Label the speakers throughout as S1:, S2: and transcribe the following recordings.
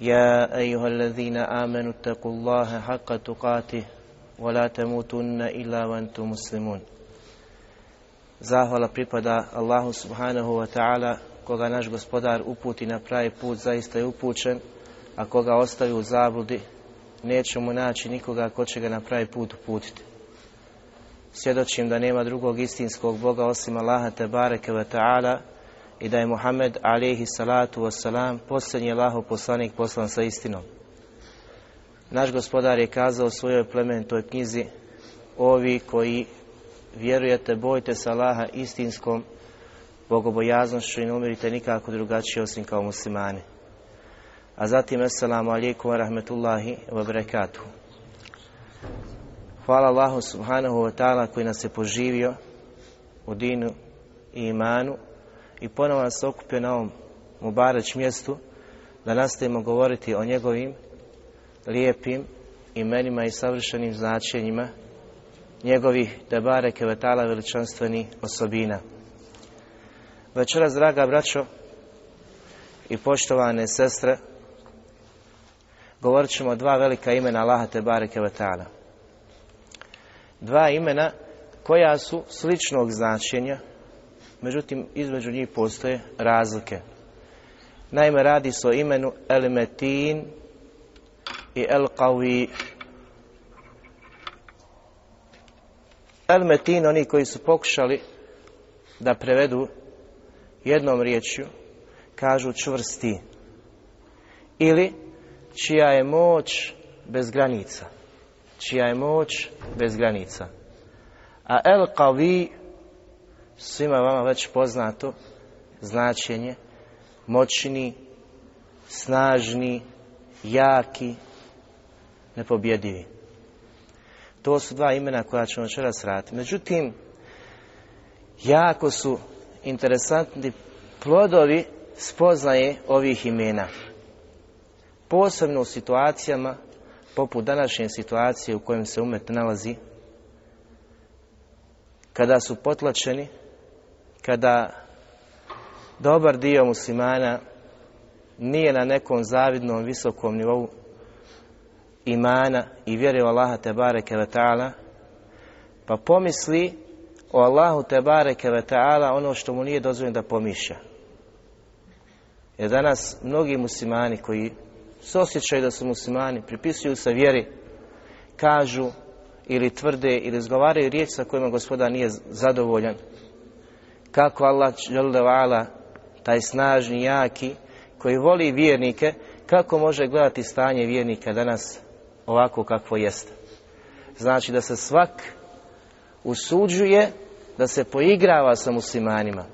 S1: يا أيها الذين آمنوا اتقوا الله حق تقاته ولا تموتن إلا وأنتم مسلمون Zahvala pripada Allahu subhanahu wa ta'ala koga naš gospodar uputi na pravi put zaista je upućen a koga ostavi u zabludi neće mu naći nikoga ko će ga na pravi put uputiti. Svjedočim da nema drugog istinskog Boga osim Allaha te bareke ve ta'ala i da je Muhammed alihi salatu wasalam posljednji Allahov poslanik poslan sa istinom. Naš gospodar je kazao u svojoj plemenitoj knjizi ovi koji vjerujete, bojte se Allaha istinskom bogobojaznošću i ne umirite nikako drugačije osim kao muslimani. A zatim, assalamu alaikum wa rahmetullahi wa barakatuhu. Hvala Allahu subhanahu wa ta'ala koji nas je poživio u dinu i imanu i ponovo nas okupio na ovom Mubareć mjestu da nastavimo govoriti o njegovim lijepim imenima i savršenim značenjima njegovih debare kevetala veličanstvenih osobina. Večeras, draga braćo i poštovane sestre, govorit ćemo dva velika imena Allaha Tebare Kevetala. Dva imena koja su sličnog značenja, međutim između njih postoje razlike. Naime, radi se o imenu El-Metin i El-Qawi. El-Metin, oni koji su pokušali da prevedu jednom riječju, kažu čvrsti. Ili čija je moć bez granica. Čija je moć bez granica. A El svima vama već poznato značenje moćni, snažni, jaki, nepobjedivi. To su dva imena koja ćemo večeras raditi. Međutim, jako su interesantni plodovi spoznaje ovih imena. Posebno u situacijama poput današnje situacije u kojem se umet nalazi, kada su potlačeni, kada dobar dio muslimana nije na nekom zavidnom visokom nivou imana i vjere u Allaha te bareke ve ta'ala, pa pomisli o Allahu te bareke ve ta'ala ono što mu nije dozvoljeno da pomišlja. Jer danas mnogi muslimani koji se osjećaju da su muslimani, pripisuju se vjeri, kažu ili tvrde ili izgovaraju riječ sa kojima gospodar nije zadovoljan. Kako Allah ala, taj snažni, jaki, koji voli vjernike, kako može gledati stanje vjernika danas ovako kakvo jeste. Znači da se svak usuđuje da se poigrava sa muslimanima,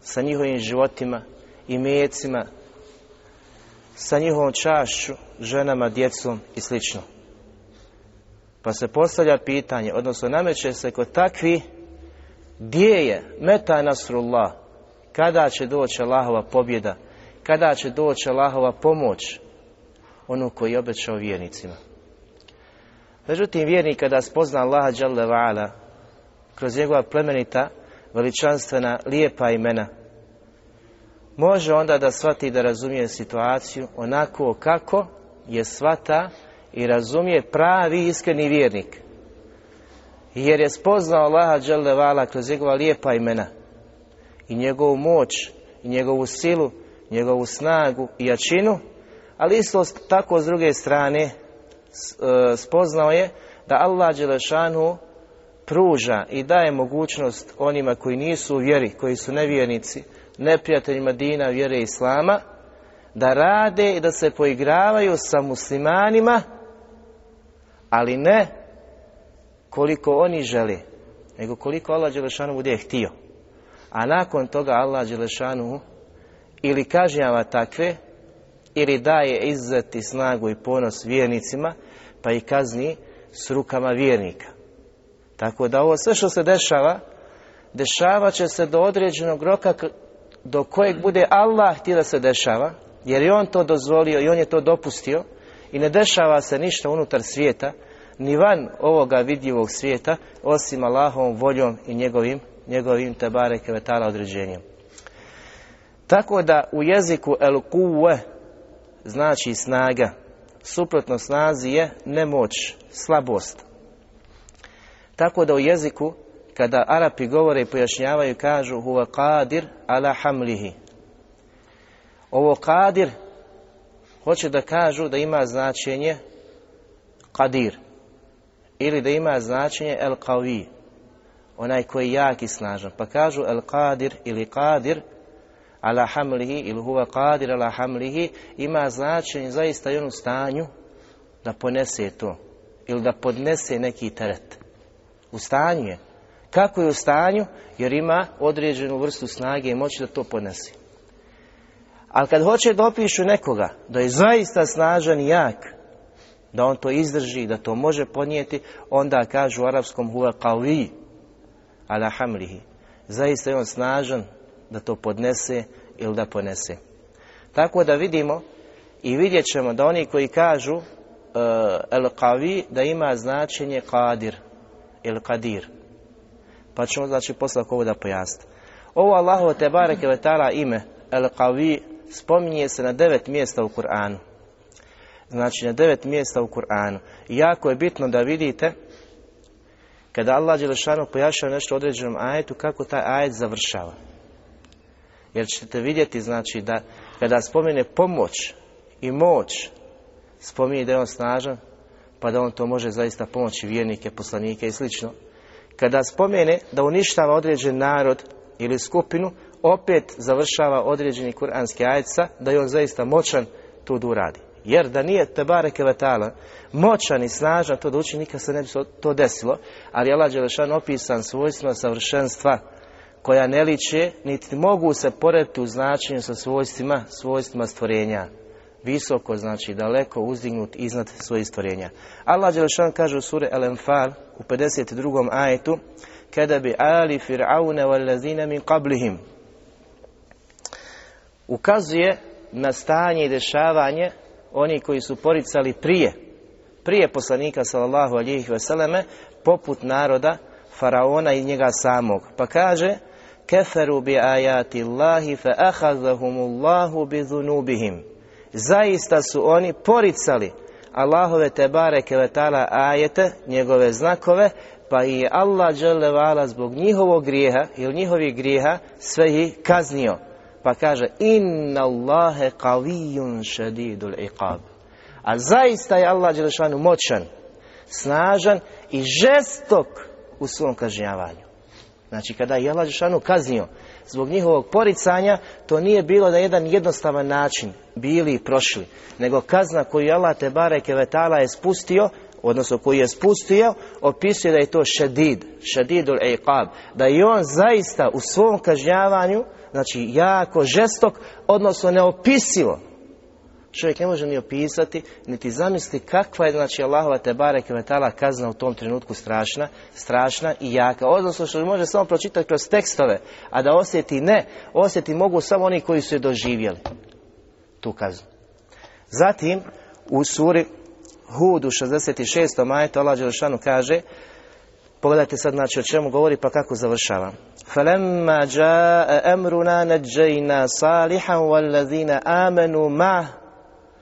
S1: sa njihovim životima i mecima, sa njihovom čašću, ženama, djecom i slično. Pa se postavlja pitanje, odnosno nameće se kod takvi gdje je meta nasrullah, kada će doći Allahova pobjeda, kada će doći Allahova pomoć, onu koji je obećao vjernicima. Međutim, vjernik kada spozna Allaha Đalla kroz njegova plemenita, veličanstvena, lijepa imena, može onda da shvati da razumije situaciju onako kako je shvata i razumije pravi iskreni vjernik. Jer je spoznao Allaha Đalevala kroz njegova lijepa imena. I njegovu moć i njegovu silu, njegovu snagu i jačinu, ali isto tako s druge strane e, spoznao je da Allah Đelešanu pruža i daje mogućnost onima koji nisu u vjeri, koji su nevjernici, neprijateljima dina vjere Islama, da rade i da se poigravaju sa muslimanima, ali ne koliko oni žele, nego koliko Allah Đelešanu bude htio. A nakon toga Allah Đelešanu ili kažnjava takve, ili daje izzeti snagu i ponos vjernicima, pa i kazni s rukama vjernika. Tako da ovo sve što se dešava, dešavat će se do određenog roka do kojeg bude Allah htio da se dešava, jer je On to dozvolio i On je to dopustio i ne dešava se ništa unutar svijeta, ni van ovoga vidljivog svijeta, osim Allahovom voljom i njegovim, njegovim tebare kevetala određenjem. Tako da u jeziku el kuwe znači snaga, suprotno snazi je nemoć, slabost. Tako da u jeziku kada Arapi govore i pojašnjavaju kažu huwa qadir ala hamlihi. Ovo qadir hoće da kažu da ima značenje qadir ili da ima značenje el qawi onaj koji je jak i snažan. Pa kažu el qadir ili qadir ala hamlihi ili huwa qadir ala hamlihi ima značenje zaista i onu stanju da ponese to ili da podnese neki teret. U stanju je. Kako je u stanju? Jer ima određenu vrstu snage i moći da to podnese ali kad hoće da opišu nekoga da je zaista snažan i jak da on to izdrži, da to može podnijeti, onda kažu u arapskom huwa qawi ala hamlihi. Zaista je on snažan da to podnese ili da ponese. Tako da vidimo i vidjet ćemo da oni koji kažu uh, el qawi da ima značenje qadir ili qadir. Pa ćemo znači posle ovo da pojasniti. Ovo Allahu te bareke ime el qawi spominje se na devet mjesta u Kur'anu znači na devet mjesta u Kur'anu. I jako je bitno da vidite kada Allah Đelešanu pojašava nešto u određenom ajetu, kako taj ajet završava. Jer ćete vidjeti, znači, da kada spomene pomoć i moć, spominje da je on snažan, pa da on to može zaista pomoći vjernike, poslanike i slično. Kada spomene da uništava određen narod ili skupinu, opet završava određeni kuranski ajeca, da je on zaista moćan to da uradi. Jer da nije Tebare Kevetala moćan i snažan to da uči, nikad se ne bi to desilo. Ali Allah Đelešan opisan svojstvima savršenstva koja ne liče, niti mogu se porediti u značenju sa svojstvima, svojstvima stvorenja. Visoko, znači daleko uzdignut iznad svojih stvorenja. Allah Đelešan kaže u suri El Enfal u 52. ajetu kada bi ali fir'aune wal min qablihim ukazuje na stanje i dešavanje oni koji su poricali prije, prije poslanika sallallahu alihi vseleme, poput naroda faraona i njega samog. Pa kaže, keferu bi ajati Allahi fa ahazahumullahu bi zunubihim. Zaista su oni poricali Allahove tebare kevetala ajete, njegove znakove, pa i Allah dželevala zbog njihovog grijeha ili njihovih grijeha sve ih kaznio. Pa kaže inna Allahe qavijun šedidul iqab. A zaista je Allah Đelešanu moćan, snažan i žestok u svom kažnjavanju. Znači kada je Allah Đelešanu kaznio zbog njihovog poricanja, to nije bilo na jedan jednostavan način bili i prošli, nego kazna koju Allah te bareke vetala je spustio, odnosno koji je spustio, opisuje da je to šedid, šedidul iqab, da je on zaista u svom kažnjavanju znači jako žestok, odnosno neopisivo. Čovjek ne može ni opisati, niti zamisliti kakva je, znači, Allahova te barek metala kazna u tom trenutku strašna, strašna i jaka. Odnosno što može samo pročitati kroz tekstove, a da osjeti ne, osjeti mogu samo oni koji su je doživjeli tu kaznu. Zatim, u suri Hud u 66. majetu Allah Đelšanu kaže Pogledajte sad znači o čemu govori pa kako završava. فَلَمَّا جَاءَ أَمْرُنَا نَجَّيْنَا صَالِحًا وَالَّذِينَ آمَنُوا مَعْهُ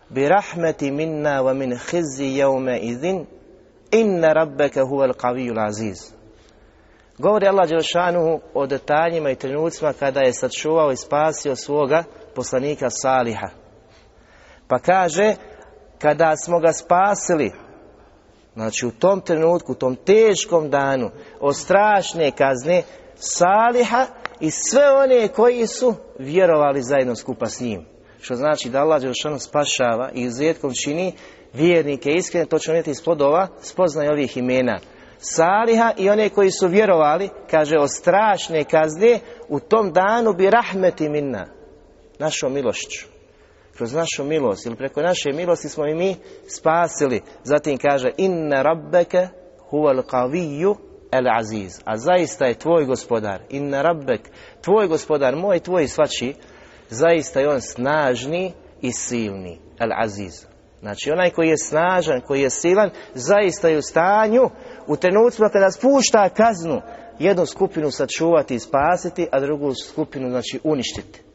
S1: بِرَحْمَةِ مِنَّا وَمِنْ خِزِّ يَوْمَئِذٍ إِنَّ رَبَّكَ هُوَ الْقَوِيُّ الْعَزِيزُ Govori Allah Đelšanu o detaljima i trenucima kada je sačuvao i spasio svoga poslanika Saliha. Pa kaže, kada smo ga spasili, Znači u tom trenutku, u tom teškom danu, od strašne kazne, Saliha i sve one koji su vjerovali zajedno skupa s njim. Što znači da Allah Đelšanu spašava i izuzetkom čini vjernike iskrene, to ćemo vidjeti iz plodova, spoznaj ovih imena. Saliha i one koji su vjerovali, kaže o strašne kazne, u tom danu bi rahmeti minna, našom milošću. Kroz našu milost ili preko naše milosti smo i mi spasili. Zatim kaže inna rabbeke huval qaviju el aziz. A zaista je tvoj gospodar, inna rabbek, tvoj gospodar, moj, tvoj svači, zaista je on snažni i silni, el aziz. Znači onaj koji je snažan, koji je silan, zaista je u stanju u trenucima kada spušta kaznu jednu skupinu sačuvati i spasiti, a drugu skupinu znači uništiti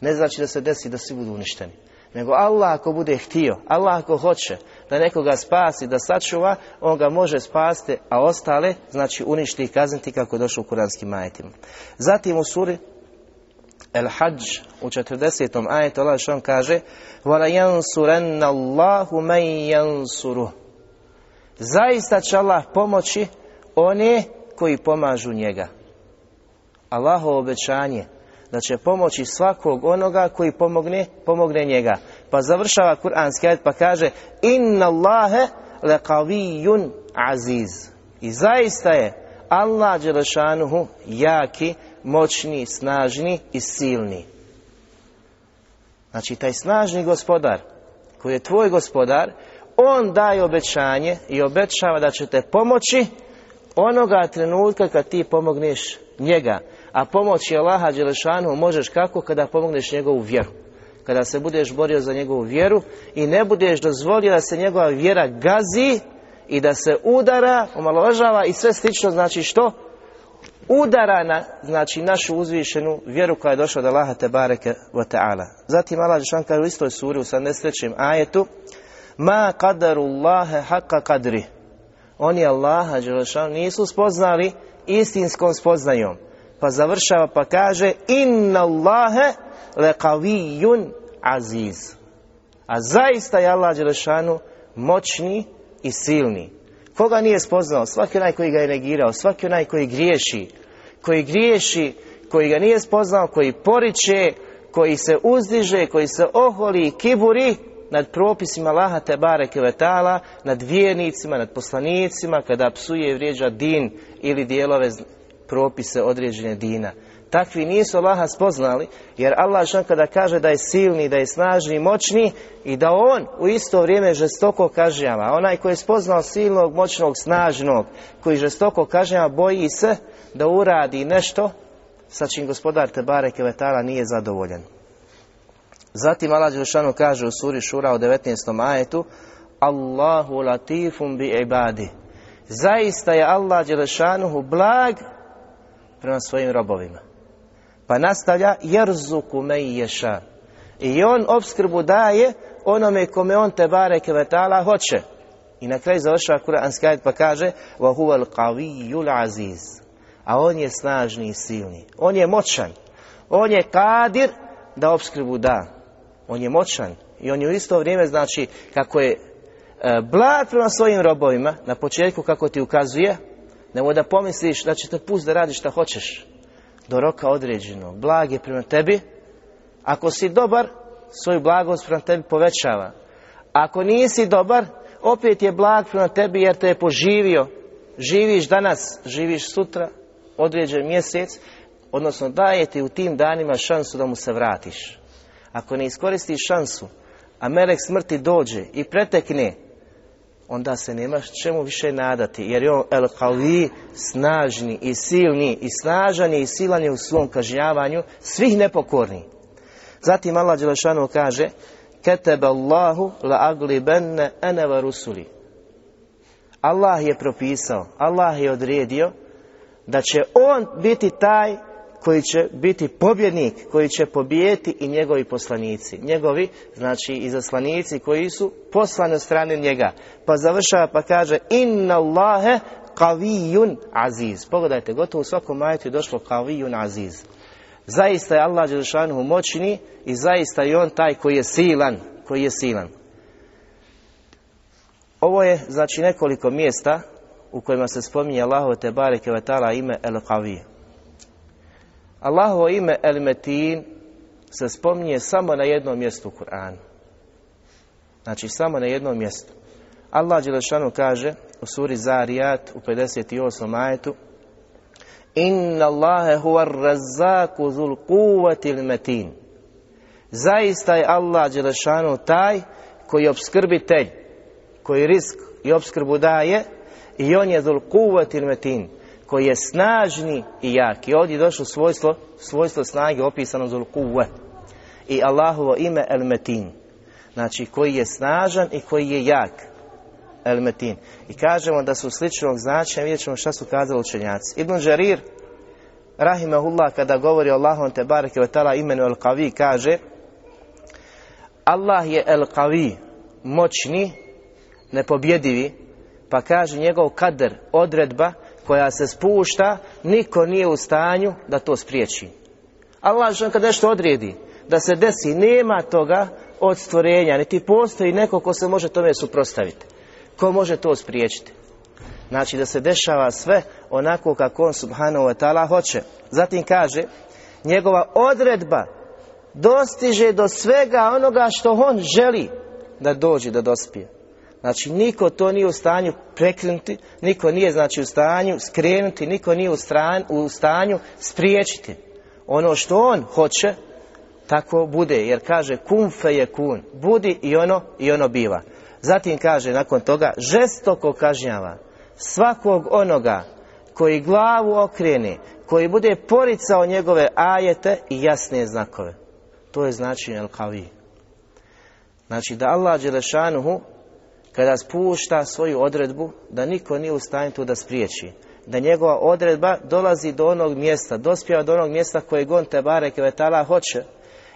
S1: Ne znači da se desi da svi budu uništeni. Nego Allah ako bude htio, Allah ako hoće da nekoga spasi, da sačuva, on ga može spasti, a ostale znači uništi i kazniti kako je došlo u kuranskim majetima. Zatim u suri El Hajj u 40. ajetu Allah što on kaže وَلَا يَنْسُرَنَّ اللَّهُ مَنْ يَنْسُرُهُ Zaista će Allah pomoći one koji pomažu njega. Allahovo obećanje da će pomoći svakog onoga koji pomogne, pomogne njega. Pa završava kuranski ajet pa kaže Inna Allahe leqavijun aziz. I zaista je Allah Đelešanuhu jaki, moćni, snažni i silni. Znači taj snažni gospodar koji je tvoj gospodar, on daje obećanje i obećava da će te pomoći onoga trenutka kad ti pomogneš njega. A pomoći Allaha Đelešanu možeš kako kada pomogneš njegovu vjeru. Kada se budeš borio za njegovu vjeru i ne budeš dozvolio da se njegova vjera gazi i da se udara, omalovažava i sve slično znači što? Udara na znači našu uzvišenu vjeru koja je došla od Allaha te wa ta'ala. Zatim Allah Đelešan kaže u istoj suri u 73. ajetu Ma qadarullahe haqqa qadri Oni Allaha Đelešan nisu spoznali istinskom spoznajom. Pa završava pa kaže Inna Allahe leqavijun aziz. A zaista je Allah Đelešanu moćni i silni. Koga nije spoznao? Svaki onaj koji ga je negirao, svaki onaj koji griješi, koji griješi, koji ga nije spoznao, koji poriče, koji se uzdiže, koji se oholi i kiburi nad propisima Allaha te bareke nad vjernicima, nad poslanicima, kada psuje i vrijeđa din ili dijelove propise određene dina. Takvi nisu Allaha spoznali, jer Allah što kada kaže da je silni, da je snažni i moćni i da on u isto vrijeme žestoko kažnjava. Onaj koji je spoznao silnog, moćnog, snažnog, koji žestoko kažnjava, boji se da uradi nešto sa čim gospodar Tebare Kevetala nije zadovoljan. Zatim Allah Đelšanu kaže u suri Šura u 19. ajetu Allahu latifum bi ibadi. Zaista je Allah Đelešanuhu blag prema svojim robovima. Pa nastavlja jerzuku me ješa. I on obskrbu daje onome kome on te bareke vetala hoće. I na kraju završava Kur'anski ajet pa kaže aziz. A on je snažni i silni. On je moćan. On je kadir da obskrbu da. On je moćan. I on je u isto vrijeme znači kako je e, blag prema svojim robovima, na početku kako ti ukazuje, nemoj da pomisliš da će te pust da radiš šta hoćeš. Do roka određeno. Blag je prema tebi. Ako si dobar, svoju blagost prema tebi povećava. Ako nisi dobar, opet je blag prema tebi jer te je poživio. Živiš danas, živiš sutra, određen mjesec, odnosno daje ti u tim danima šansu da mu se vratiš. Ako ne iskoristiš šansu, a melek smrti dođe i pretekne, onda se nemaš čemu više nadati, jer je on el qawi snažni i silni i snažan je i silan je u svom kažnjavanju svih nepokorni. Zatim Allah Đelešanu kaže Ketebe Allahu la aglibenne ene va rusuli. Allah je propisao, Allah je odredio da će on biti taj koji će biti pobjednik, koji će pobijeti i njegovi poslanici. Njegovi, znači izaslanici koji su poslani od strane njega. Pa završava pa kaže Inna Allahe kavijun aziz. Pogledajte, gotovo u svakom majetu je došlo kavijun aziz. Zaista je Allah Đelšanuhu moćni i zaista je on taj koji je silan, koji je silan. Ovo je znači nekoliko mjesta u kojima se spominje Allahove te bareke ime El Qavi. Allahovo ime El Metin se spominje samo na jednom mjestu u Kur'anu. Znači samo na jednom mjestu. Allah Đelešanu kaže u suri Zarijat u 58. ajetu Inna Allahe huwa razzaku zul kuvatil metin. Zaista je Allah Đelešanu taj koji je obskrbitelj, koji risk i obskrbu daje i on je zul kuvatil metin, koji je snažni i jak. I ovdje je došlo svojstvo, svojstvo snage opisano zul kuve. I Allahovo ime el metin. Znači koji je snažan i koji je jak. El metin. I kažemo da su sličnog značenja, vidjet ćemo šta su kazali učenjaci. Ibn Žarir, rahimahullah, kada govori o Allahom te bareke ve imenu el kavi, kaže Allah je el kavi, moćni, nepobjedivi, pa kaže njegov kader, odredba koja se spušta, niko nije u stanju da to spriječi. Allah što kad nešto odredi, da se desi, nema toga od stvorenja, niti postoji neko ko se može tome suprostaviti. Ko može to spriječiti? Znači da se dešava sve onako kako on subhanahu wa ta'ala hoće. Zatim kaže, njegova odredba dostiže do svega onoga što on želi da dođe, da dospije. Znači, niko to nije u stanju prekrenuti, niko nije znači u stanju skrenuti, niko nije u, u stanju spriječiti. Ono što on hoće, tako bude, jer kaže kun fe je kun, budi i ono i ono biva. Zatim kaže nakon toga žestoko kažnjava svakog onoga koji glavu okrene, koji bude poricao njegove ajete i jasne znakove. To je znači el kavi. Znači da Allah Đelešanuhu kada spušta svoju odredbu da niko nije u stanju tu da spriječi. Da njegova odredba dolazi do onog mjesta, dospjeva do onog mjesta kojeg on te bare kevetala hoće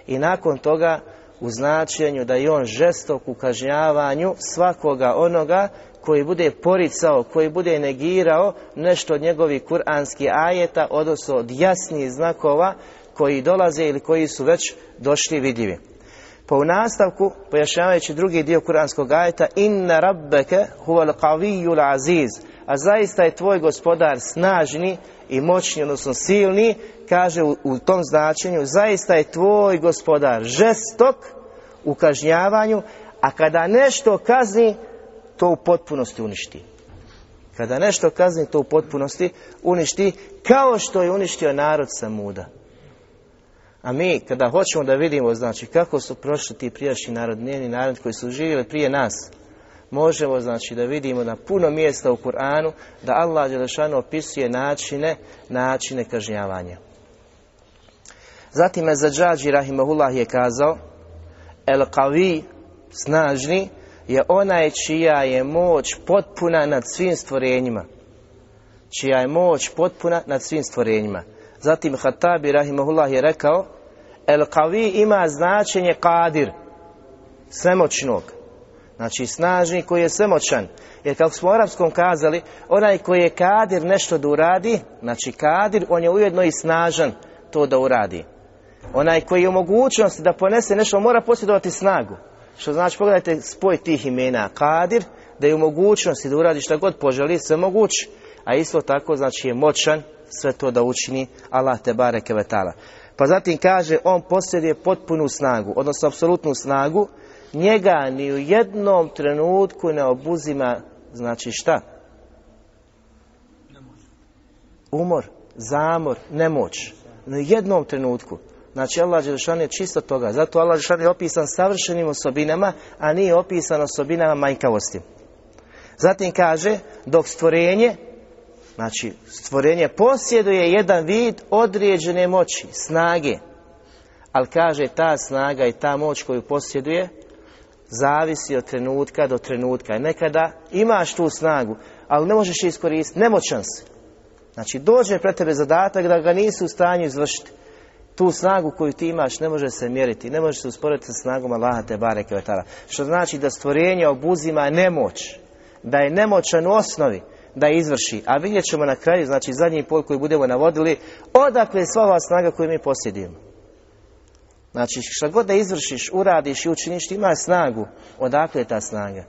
S1: i nakon toga u značenju da je on žestok u kažnjavanju svakoga onoga koji bude poricao, koji bude negirao nešto od njegovih kuranskih ajeta, odnosno od jasnih znakova koji dolaze ili koji su već došli vidljivi. Pa u nastavku, pojašnjavajući drugi dio kuranskog ajeta, inna rabbeke huval qavijul aziz, a zaista je tvoj gospodar snažni i moćni, odnosno silni, kaže u, u tom značenju, zaista je tvoj gospodar žestok u kažnjavanju, a kada nešto kazni, to u potpunosti uništi. Kada nešto kazni, to u potpunosti uništi, kao što je uništio narod Samuda. A mi, kada hoćemo da vidimo, znači, kako su prošli ti prijašnji narod, njeni narod koji su živjeli prije nas, možemo, znači, da vidimo na puno mjesta u Kur'anu da Allah Đelešanu opisuje načine, načine kažnjavanja. Zatim je Zađađi Rahimahullah je kazao, El Qavi, snažni, je onaj čija je moć potpuna nad svim stvorenjima. Čija je moć potpuna nad svim stvorenjima. Zatim Hatabi Rahimahullah je rekao, El Qavi ima značenje kadir, svemoćnog. Znači snažni koji je svemoćan. Jer kako smo u arapskom kazali, onaj koji je kadir nešto da uradi, znači kadir, on je ujedno i snažan to da uradi. Onaj koji je u mogućnosti da ponese nešto, mora posjedovati snagu. Što znači, pogledajte spoj tih imena. Kadir, da je u mogućnosti da uradi šta god poželi, sve. A isto tako, znači, je moćan sve to da učini Allah te bareke vetala. Pa zatim kaže, on posjeduje potpunu snagu, odnosno apsolutnu snagu, njega ni u jednom trenutku ne obuzima, znači šta? Umor, zamor, nemoć. Ni u jednom trenutku. Znači Allah Đelešan je čisto toga. Zato Allah Đelešan je opisan savršenim osobinama, a nije opisan osobinama manjkavosti. Zatim kaže, dok stvorenje, znači stvorenje posjeduje jedan vid određene moći, snage. Ali kaže, ta snaga i ta moć koju posjeduje, zavisi od trenutka do trenutka. Nekada imaš tu snagu, ali ne možeš je iskoristiti, nemoćan si. Znači, dođe pred tebe zadatak da ga nisu u stanju izvršiti tu snagu koju ti imaš ne može se mjeriti, ne može se usporediti sa snagom Allaha te bareke Što znači da stvorenje obuzima nemoć, da je nemoćan u osnovi da izvrši. A vidjet ćemo na kraju, znači zadnji pol koji budemo navodili, odakle je sva ova snaga koju mi posjedimo. Znači što god da izvršiš, uradiš i učiniš, ima snagu. Odakle je ta snaga?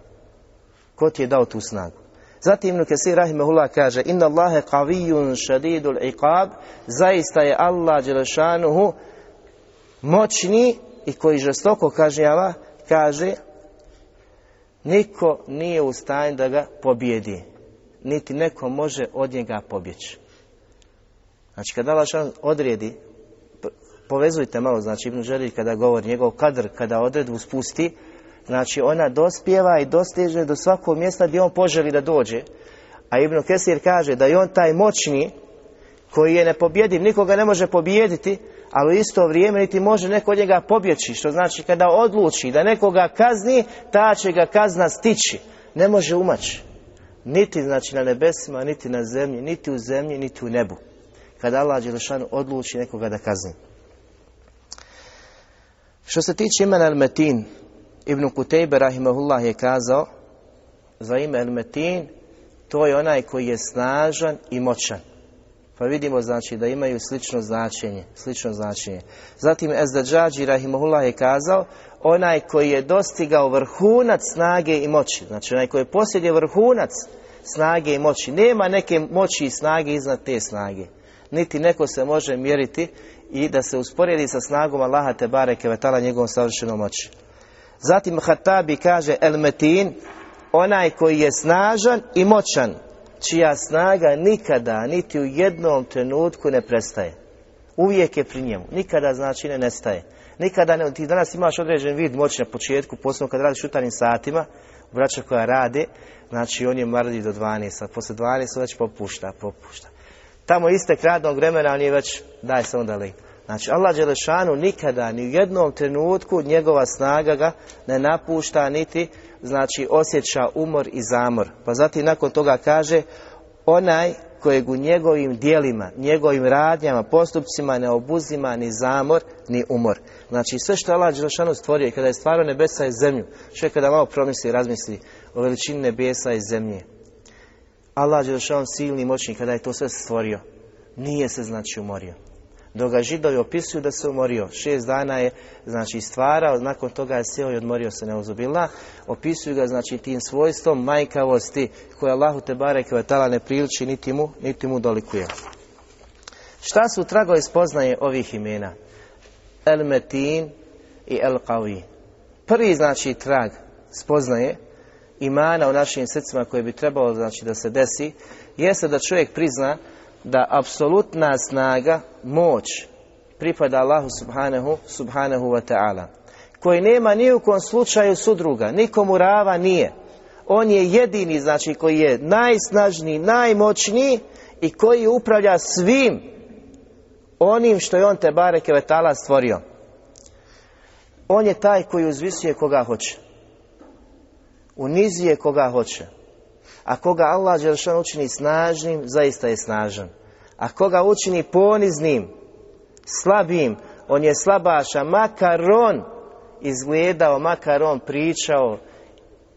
S1: Ko ti je dao tu snagu? Zatim Ibn Kesir Rahimahullah kaže Inna Allahe qavijun šadidul iqab Zaista je Allah Đelešanuhu moćni i koji žestoko kažnjava kaže niko nije u stanju da ga pobjedi niti neko može od njega pobjeći. Znači kada Allah odredi povezujte malo, znači Ibn Žerir kada govori, njegov kadr kada odredbu spusti, znači ona dospjeva i dostiže do svakog mjesta gdje on poželi da dođe. A Ibn Kesir kaže da je on taj moćni koji je nepobjediv, nikoga ne može pobijediti, ali u isto vrijeme niti može neko od njega pobjeći, što znači kada odluči da nekoga kazni, ta će ga kazna stići, ne može umaći. Niti znači na nebesima, niti na zemlji, niti u zemlji, niti u nebu. Kada Allah Đelešanu odluči nekoga da kazni. Što se tiče imena Al-Metin, Ibn Kutejbe Rahimahullah je kazao za ime El-Metin, to je onaj koji je snažan i moćan. Pa vidimo znači da imaju slično značenje, slično značenje. Zatim Ezdađađi Rahimahullah je kazao onaj koji je dostigao vrhunac snage i moći. Znači onaj koji je vrhunac snage i moći. Nema neke moći i snage iznad te snage. Niti neko se može mjeriti i da se usporedi sa snagom Allaha te bareke vetala njegovom savršenom moći. Zatim Hatabi kaže El Metin, onaj koji je snažan i moćan, čija snaga nikada, niti u jednom trenutku ne prestaje. Uvijek je pri njemu. Nikada znači ne nestaje. Nikada ne, ti danas imaš određen vid moći na početku, posebno kad radiš utarnim satima, braća koja rade, znači on je marljiv do 12, a posle 12 već popušta, popušta. Tamo iste radnog vremena on je već, daj se onda li. Znači Allah Đelešanu nikada, ni u jednom trenutku njegova snaga ga ne napušta, niti znači osjeća umor i zamor. Pa zatim nakon toga kaže onaj kojeg u njegovim dijelima, njegovim radnjama, postupcima ne obuzima ni zamor, ni umor. Znači sve što Allah Đelešanu stvorio, kada je stvarao nebesa i zemlju, čovjek kada malo promisli i razmisli o veličini nebesa i zemlje. Allah Đelešanu silni moćni kada je to sve stvorio, nije se znači umorio. Dok ga židovi opisuju da se umorio. Šest dana je znači stvarao, nakon toga je sjeo i odmorio se neuzubila. Opisuju ga znači tim svojstvom majkavosti koje Allahu te bareke tala ne priliči niti mu, niti mu dolikuje. Šta su tragovi spoznaje ovih imena? El Metin i El Qawi. Prvi znači trag spoznaje imana u našim srcima koje bi trebalo znači da se desi, jeste da čovjek prizna da apsolutna snaga, moć pripada Allahu subhanahu, subhanahu wa ta'ala koji nema ni u kom slučaju sudruga, nikomu rava nije. On je jedini, znači koji je najsnažniji, najmoćniji i koji upravlja svim onim što je on te bareke vetala stvorio. On je taj koji uzvisuje koga hoće. Unizuje koga hoće. A koga Allah Đelšan učini snažnim, zaista je snažan. A koga učini poniznim, slabim, on je slabaša, makar on izgledao, makar on pričao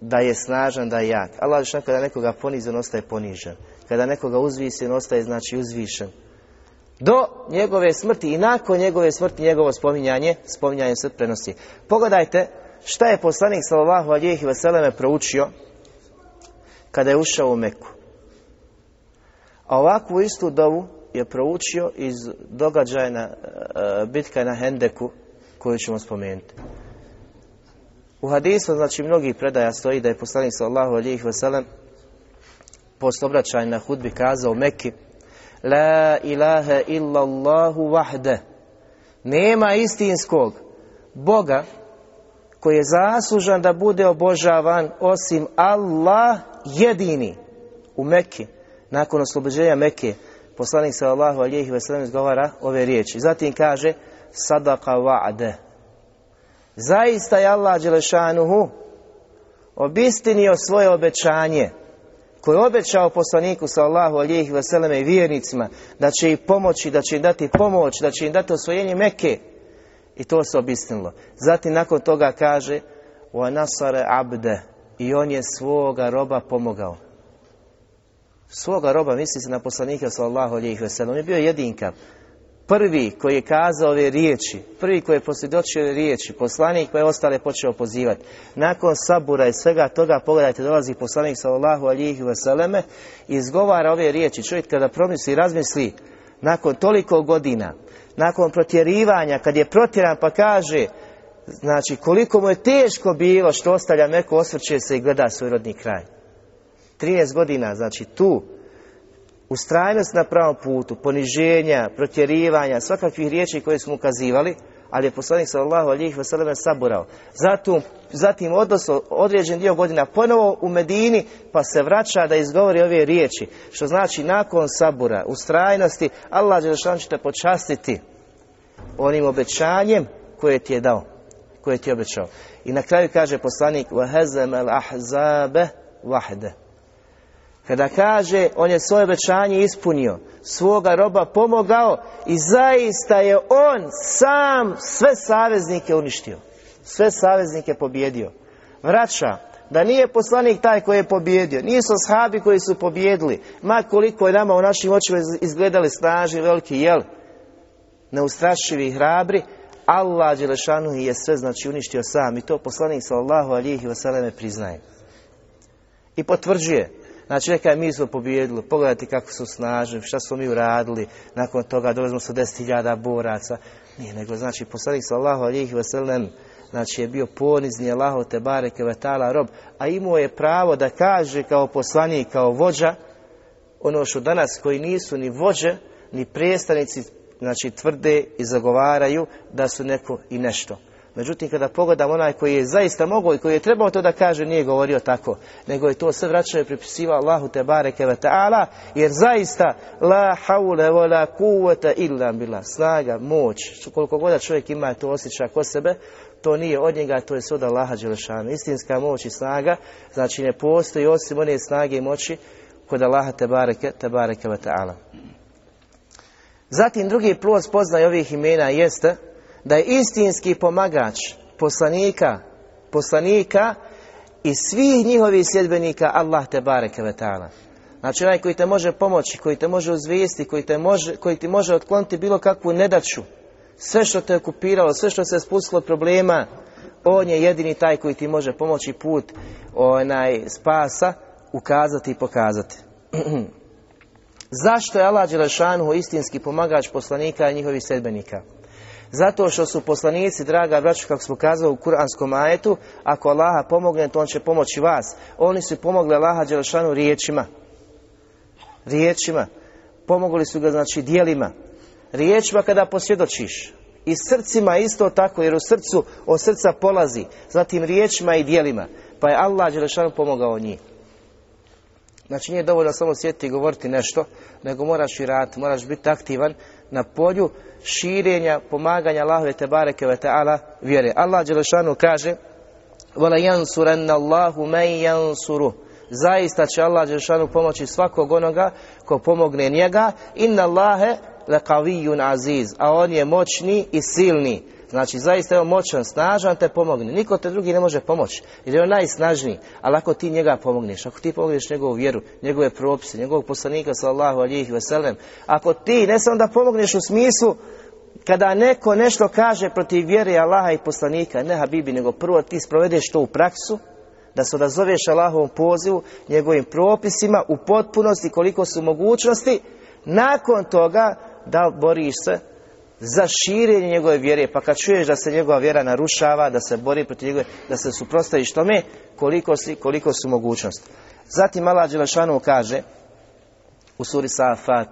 S1: da je snažan, da je jak. Allah Đelšan kada nekoga ponizi, on ostaje ponižen. Kada nekoga uzvisi, on ostaje znači uzvišen. Do njegove smrti i nakon njegove smrti njegovo spominjanje, spominjanje se prenosi. Pogledajte šta je poslanik sallallahu alihi vseleme proučio kada je ušao u Meku. A ovakvu istu dovu je proučio iz događaja na e, bitka na Hendeku koju ćemo spomenuti. U hadisu, znači mnogih predaja stoji da je poslanik sallallahu alihi wasallam post obraćanja na hudbi kazao Meki La ilaha illa Allahu wahde Nema istinskog Boga koji je zaslužan da bude obožavan osim Allah jedini u Mekki. Nakon oslobođenja Mekke, poslanik sallallahu alihi veselam izgovara ove riječi. Zatim kaže, sadaka wa'de. Zaista je Allah Đelešanuhu obistinio svoje obećanje koje je obećao poslaniku sallallahu alihi veselam i vjernicima da će ih pomoći, da će im dati pomoć, da će im dati osvojenje Mekke. I to se obistinilo. Zatim nakon toga kaže, nasare abde i on je svoga roba pomogao. Svoga roba, misli se na poslanika sallallahu alejhi ve sellem, on je bio jedinka. Prvi koji je kazao ove riječi, prvi koji je posvjedočio ove riječi, poslanik pa je ostale počeo pozivati. Nakon sabura i svega toga, pogledajte, dolazi poslanik sallallahu selleme i izgovara ove riječi. Čovjek kada promisli i razmisli, nakon toliko godina, nakon protjerivanja, kad je protjeran pa kaže, znači koliko mu je teško bilo što ostavlja neko osvrće se i gleda svoj rodni kraj. 13 godina, znači tu, ustrajnost na pravom putu, poniženja, protjerivanja, svakakvih riječi koje smo ukazivali, ali je poslanik sallallahu alihi wasallam saburao. Zatim, zatim odnosno određen dio godina ponovo u Medini pa se vraća da izgovori ove riječi. Što znači nakon sabura, ustrajnosti, Allah Đelešan će te počastiti onim obećanjem koje ti je dao, koje ti je obećao. I na kraju kaže poslanik وَهَزَمَ الْأَحْزَابَ وَحْدَ kada kaže, on je svoje obećanje ispunio, svoga roba pomogao i zaista je on sam sve saveznike uništio. Sve saveznike pobjedio. Vraća, da nije poslanik taj koji je pobjedio, nisu sahabi koji su pobjedili, ma koliko je nama u našim očima izgledali snažni, veliki, jel? Neustrašivi i hrabri, Allah Đelešanu je sve znači uništio sam i to poslanik sallallahu alihi wasallam priznaje. I potvrđuje, Znači neka mi smo pobijedili, pogledajte kako su snažni, šta smo mi uradili, nakon toga dolazimo sa deset hiljada boraca. Nije nego, znači, poslanik sallahu alihi wasallam, znači je bio ponizni Allaho te bareke vetala rob, a imao je pravo da kaže kao poslanik, kao vođa, ono što danas koji nisu ni vođe, ni predstavnici, znači tvrde i zagovaraju da su neko i nešto. Međutim, kada pogledam onaj koji je zaista mogao i koji je trebao to da kaže, nije govorio tako, nego je to sve vraćao i pripisivao Allahu te bareke ve ta'ala, jer zaista la haule wa la kuvveta illa bila snaga, moć, koliko god čovjek ima to osjeća kod sebe, to nije od njega, to je sve od Allaha Đelešana. Istinska moć i snaga, znači ne postoji osim one snage i moći kod Allaha te bareke, te bareke ve ta'ala. Zatim drugi plus poznaj ovih imena jeste da je istinski pomagač poslanika, poslanika i svih njihovih sljedbenika Allah te bareke ve ta'ala. Znači onaj koji te može pomoći, koji te može uzvijesti, koji, te može, koji ti može otkloniti bilo kakvu nedaću, sve što te okupiralo, sve što se spustilo od problema, on je jedini taj koji ti može pomoći put onaj spasa, ukazati i pokazati. Zašto je Allah Đelešanu istinski pomagač poslanika i njihovih sedbenika? Zato što su poslanici, draga braću, kako smo kazali u kuranskom ajetu, ako Allaha pomogne, to on će pomoći vas. Oni su pomogli Allaha Đelešanu riječima. Riječima. Pomogli su ga, znači, dijelima. Riječima kada posvjedočiš. I srcima isto tako, jer u srcu od srca polazi. Zatim riječima i dijelima. Pa je Allah Đelešanu pomogao njih. Znači nije dovoljno samo sjetiti i govoriti nešto, nego moraš i raditi, moraš biti aktivan na polju širenja, pomaganja Allahove te bareke ve ta'ala vjere. Allah Đelešanu kaže وَلَا يَنْسُرَنَّ اللَّهُ مَنْ يَنْسُرُهُ Zaista će Allah Đelešanu pomoći svakog onoga ko pomogne njega. Inna Allahe lekavijun aziz. A on je moćni i silni. Znači, zaista je on moćan, snažan, te pomogne. Niko te drugi ne može pomoći, jer je on najsnažniji. Ali ako ti njega pomogneš, ako ti pomogneš njegovu vjeru, njegove propise, njegovog poslanika, sallahu alihi veselem, ako ti ne samo da pomogneš u smislu, kada neko nešto kaže protiv vjere Allaha i poslanika, ne Habibi, nego prvo ti sprovedeš to u praksu, da se odazoveš Allahovom pozivu, njegovim propisima, u potpunosti koliko su mogućnosti, nakon toga da boriš se za širenje njegove vjere, pa kad čuješ da se njegova vjera narušava, da se bori protiv njegove, da se suprostaviš tome, koliko, si, koliko su mogućnosti. Zatim Allah Đelešanu kaže u suri Safat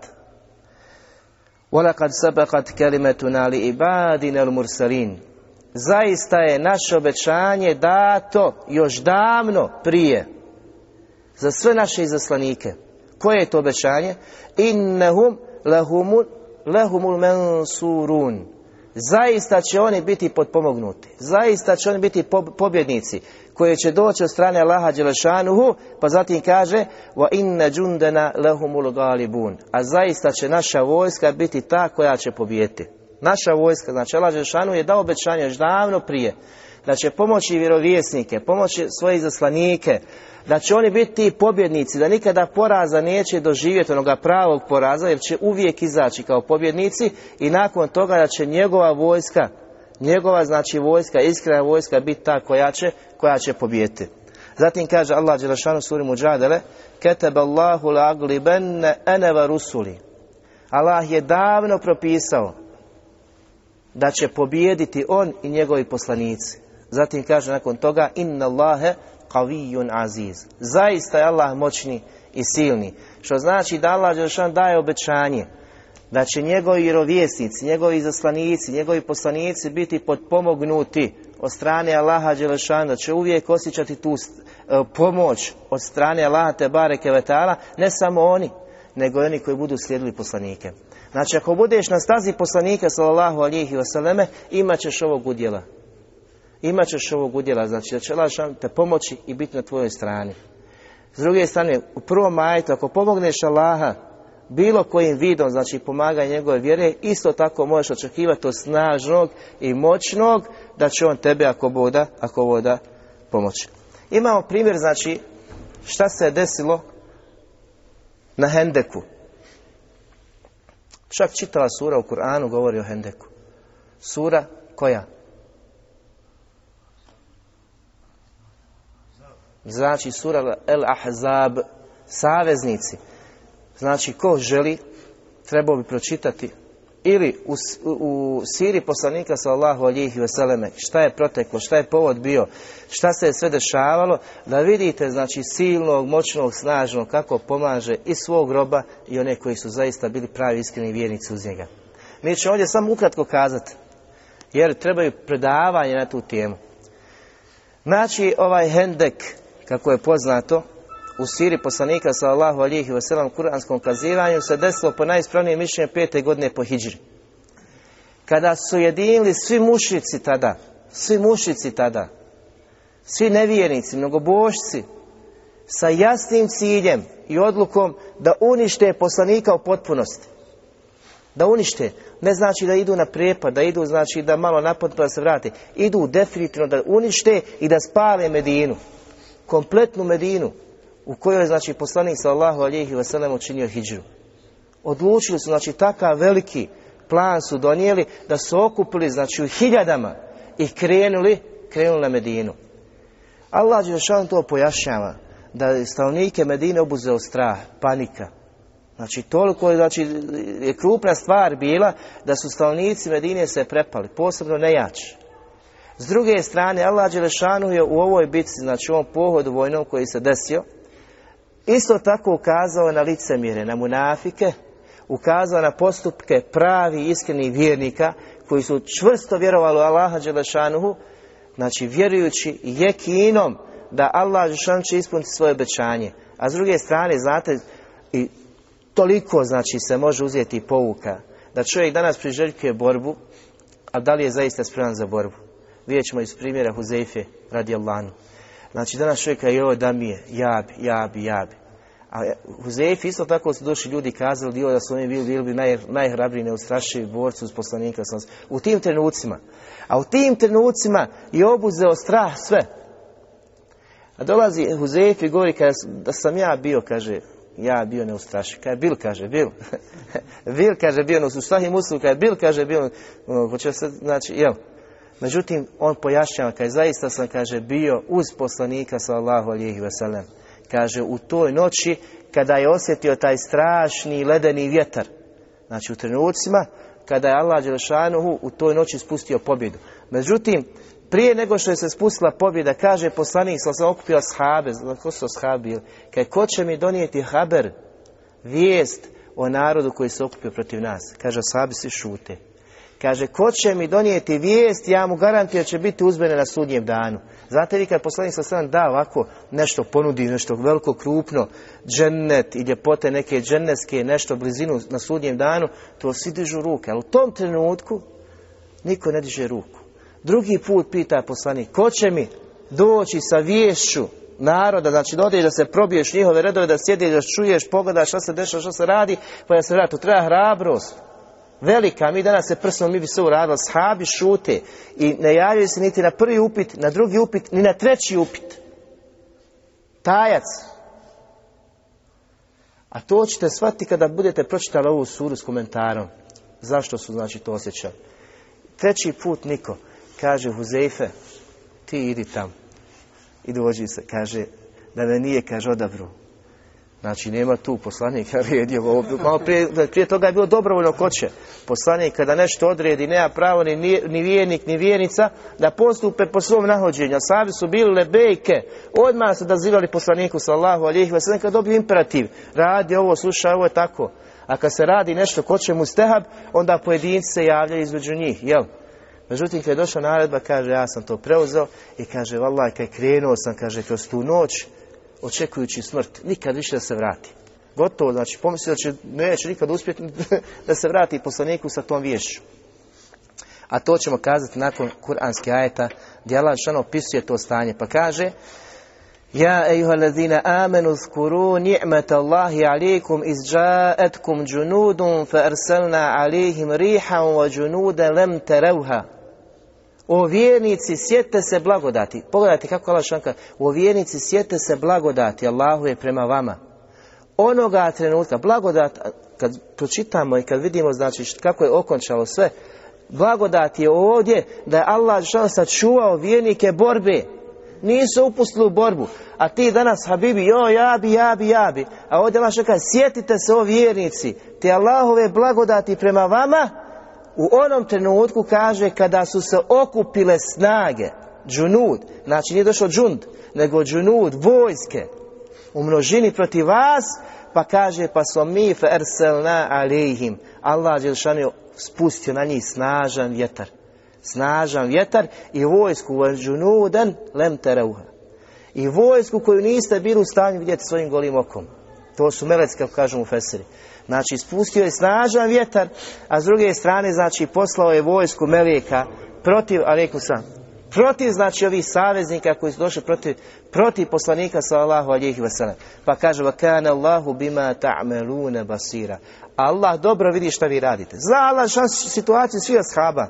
S1: وَلَقَدْ سَبَقَتْ كَلِمَتُنَا لِعِبَادِنَا الْمُرْسَلِينَ Zaista je naše obećanje dato još davno prije za sve naše izaslanike. Koje je to obećanje? Innehum lahumul lehumul mensurun. Zaista će oni biti potpomognuti. Zaista će oni biti pobjednici koji će doći od strane Allaha Đelešanuhu, pa zatim kaže wa inna džundena lehumul galibun. A zaista će naša vojska biti ta koja će pobijeti. Naša vojska, znači Allah Đelešanuhu je dao obećanje još davno prije da će pomoći vjerovjesnike, pomoći svoje zaslanike, da će oni biti pobjednici, da nikada poraza neće doživjeti onoga pravog poraza, jer će uvijek izaći kao pobjednici i nakon toga da će njegova vojska, njegova znači vojska, iskrena vojska biti ta koja će, koja će pobijeti. Zatim kaže Allah Đelešanu suri Muđadele, Ketebe Allahu laglibenne eneva rusuli. Allah je davno propisao da će pobijediti on i njegovi poslanici. Zatim kaže nakon toga inna Allahe qavijun aziz. Zaista je Allah moćni i silni. Što znači da Allah Đelšan daje obećanje da će njegovi vjerovjesnici, njegovi zaslanici, njegovi poslanici biti potpomognuti od strane Allaha Đelešana, da će uvijek osjećati tu e, pomoć od strane Allaha Tebare Kevetala, ne samo oni, nego i oni koji budu slijedili poslanike. Znači, ako budeš na stazi poslanika, sallallahu alihi wasallam, imat ćeš ovog udjela. Imat ćeš ovog udjela, znači da će Allah te pomoći i biti na tvojoj strani. S druge strane, u prvom majtu, ako pomogneš Allaha, bilo kojim vidom, znači pomaganje njegove vjere, isto tako možeš očekivati od snažnog i moćnog da će on tebe ako voda, ako voda pomoći. Imamo primjer, znači, šta se je desilo na Hendeku. Čak čitala sura u Kur'anu govori o Hendeku. Sura koja? Znači sura El Ahzab, saveznici. Znači, ko želi, trebao bi pročitati ili u, u siri poslanika sallahu alihi veseleme, šta je proteklo, šta je povod bio, šta se je sve dešavalo, da vidite znači silnog, moćnog, snažnog, kako pomaže i svog roba i one koji su zaista bili pravi iskreni vjernici uz njega. Mi ćemo ovdje samo ukratko kazati, jer trebaju predavanje na tu temu. Znači, ovaj hendek, kako je poznato, u siri poslanika sallallahu alihi wasallam kuranskom kazivanju se desilo po najispravnijem mišljenju pete godine po hijđri. Kada su jedinili svi mušici tada, svi mušici tada, svi nevjernici, mnogobošci, sa jasnim ciljem i odlukom da unište poslanika u potpunosti. Da unište. Ne znači da idu na prepad, da idu znači da malo napad da se vrate. Idu definitivno da unište i da spale Medinu. Kompletnu Medinu u kojoj je znači poslanik sallallahu alihi wasallam učinio hijđu. Odlučili su znači takav veliki plan su donijeli da su okupili znači u hiljadama i krenuli, krenuli na Medinu. Allah Đelšan to pojašnjava da je stanovnike Medine obuzeo strah, panika. Znači toliko znači, je krupna stvar bila da su stanovnici Medine se prepali, posebno nejači. S druge strane, Allah Đelešanu je u ovoj bitci, znači u ovom pohodu vojnom koji se desio, Isto tako ukazao na licemjere, na munafike, ukazao na postupke pravi iskrenih vjernika koji su čvrsto vjerovali u Allaha Đelešanuhu, znači vjerujući jekinom da Allah Đelešan će ispuniti svoje obećanje. A s druge strane, znate, i toliko znači se može uzeti pouka da čovjek danas priželjkuje borbu, a da li je zaista spreman za borbu. Vidjet ćemo iz primjera Huzeife radijallahu Znači danas čovjeka je ovo da mi je, jabi, jabi, jabi. A Huzefi isto tako su došli ljudi kazali dio da su oni bili, bili naj, najhrabriji, neustrašivi borci uz poslanika. U tim trenucima. A u tim trenucima je obuzeo strah sve. A dolazi Huzefi i govori kada, da sam ja bio, kaže, ja bio neustrašiv. Kada je bil, kaže, bil. bil, kaže, bio, no, u svahim uslu, kada je bil, kaže, bil, no, se, znači, jel, Međutim, on pojašnjava, kaže, zaista sam, kaže, bio uz poslanika, sallallahu alihi wasallam. Kaže, u toj noći, kada je osjetio taj strašni ledeni vjetar, znači u trenucima, kada je Allah Đelešanuhu u toj noći spustio pobjedu. Međutim, prije nego što je se spustila pobjeda, kaže poslanik, sam okupio shabe, ko su shabi, kaže, ko će mi donijeti haber, vijest o narodu koji se okupio protiv nas? Kaže, sahabi svi šute. Kaže, ko će mi donijeti vijest, ja mu garantiram će biti uzmene na sudnjem danu. Znate vi kad poslanik sa strane da ovako nešto ponudi, nešto veliko, krupno, džennet i ljepote neke dženneske, nešto blizinu na sudnjem danu, to svi dižu ruke. Ali u tom trenutku niko ne diže ruku. Drugi put pita poslanik, ko će mi doći sa viješću naroda, znači da da se probiješ njihove redove, da sjediš, da čuješ, pogledaš šta se dešava, šta se radi, pa da se vrati. Treba hrabrost velika, mi danas se prsnom, mi bi sve uradili, shabi šute i ne javljaju se niti na prvi upit, na drugi upit, ni na treći upit. Tajac. A to ćete shvatiti kada budete pročitali ovu suru s komentarom. Zašto su znači to osjećali? Treći put niko. Kaže Huzeife, ti idi tam. I dođi se. Kaže, da me nije, kaže, odabru. Znači nema tu poslanik redio. Malo prije, prije toga je bilo dobrovoljno koće. Poslanik kada nešto odredi, nema pravo ni, ni vijenik, ni vijenica da postupe po svom nahođenju. Sabi su bili lebejke. Odmah su dazivali poslaniku sallahu alijih veselim kad dobiju imperativ. Radi ovo, slušaj, ovo je tako. A kad se radi nešto ko će mu stehab, onda pojedinci se javljaju između njih. Jel? Međutim, kad je došla naredba, kaže, ja sam to preuzeo i kaže, vallaj, kad krenuo sam, kaže, kroz tu noć, očekujući smrt, nikad više da se vrati. Gotovo, znači pomisli da će, neće nikad uspjeti da se vrati poslaniku sa tom vješću. A to ćemo kazati nakon kuranske ajeta gdje Allah opisuje to stanje. Pa kaže Ja ejuha ladina amenu zkuru ni'mata Allahi alikum iz džaetkum džunudum fa arsalna alihim riham wa džunude lem terevha. O vjernici, sjete se blagodati. Pogledajte kako Allah šanka. O vjernici, sjete se blagodati. Allahu je prema vama. Onoga trenutka, blagodat, kad pročitamo i kad vidimo znači kako je okončalo sve, blagodat je ovdje da je Allah šan sačuvao vjernike borbe. Nisu upustili u borbu. A ti danas, Habibi, jo, ja bi, ja bi, ja bi. A ovdje Allah kaže, sjetite se o vjernici. Te Allahove blagodati prema vama, u onom trenutku kaže kada su se okupile snage, džunud, znači nije došao džund, nego džunud, vojske, u množini protiv vas, pa kaže pa smo mi ferselna alihim. Allah Đelšanu spustio na njih snažan vjetar. Snažan vjetar i vojsku džunudan lem tereuha. I vojsku koju niste bili u stanju vidjeti svojim golim okom. To su melecki, kako kažemo u Fesiri. Znači, spustio je snažan vjetar, a s druge strane, znači, poslao je vojsku Melijeka protiv, a rekao sam, protiv, znači, ovih saveznika koji su došli protiv, protiv poslanika sallahu alihi wasallam. Pa kaže, va kana Allahu bima ta'melune basira. Allah dobro vidi šta vi radite. Zna Allah situaciju svih ashaba.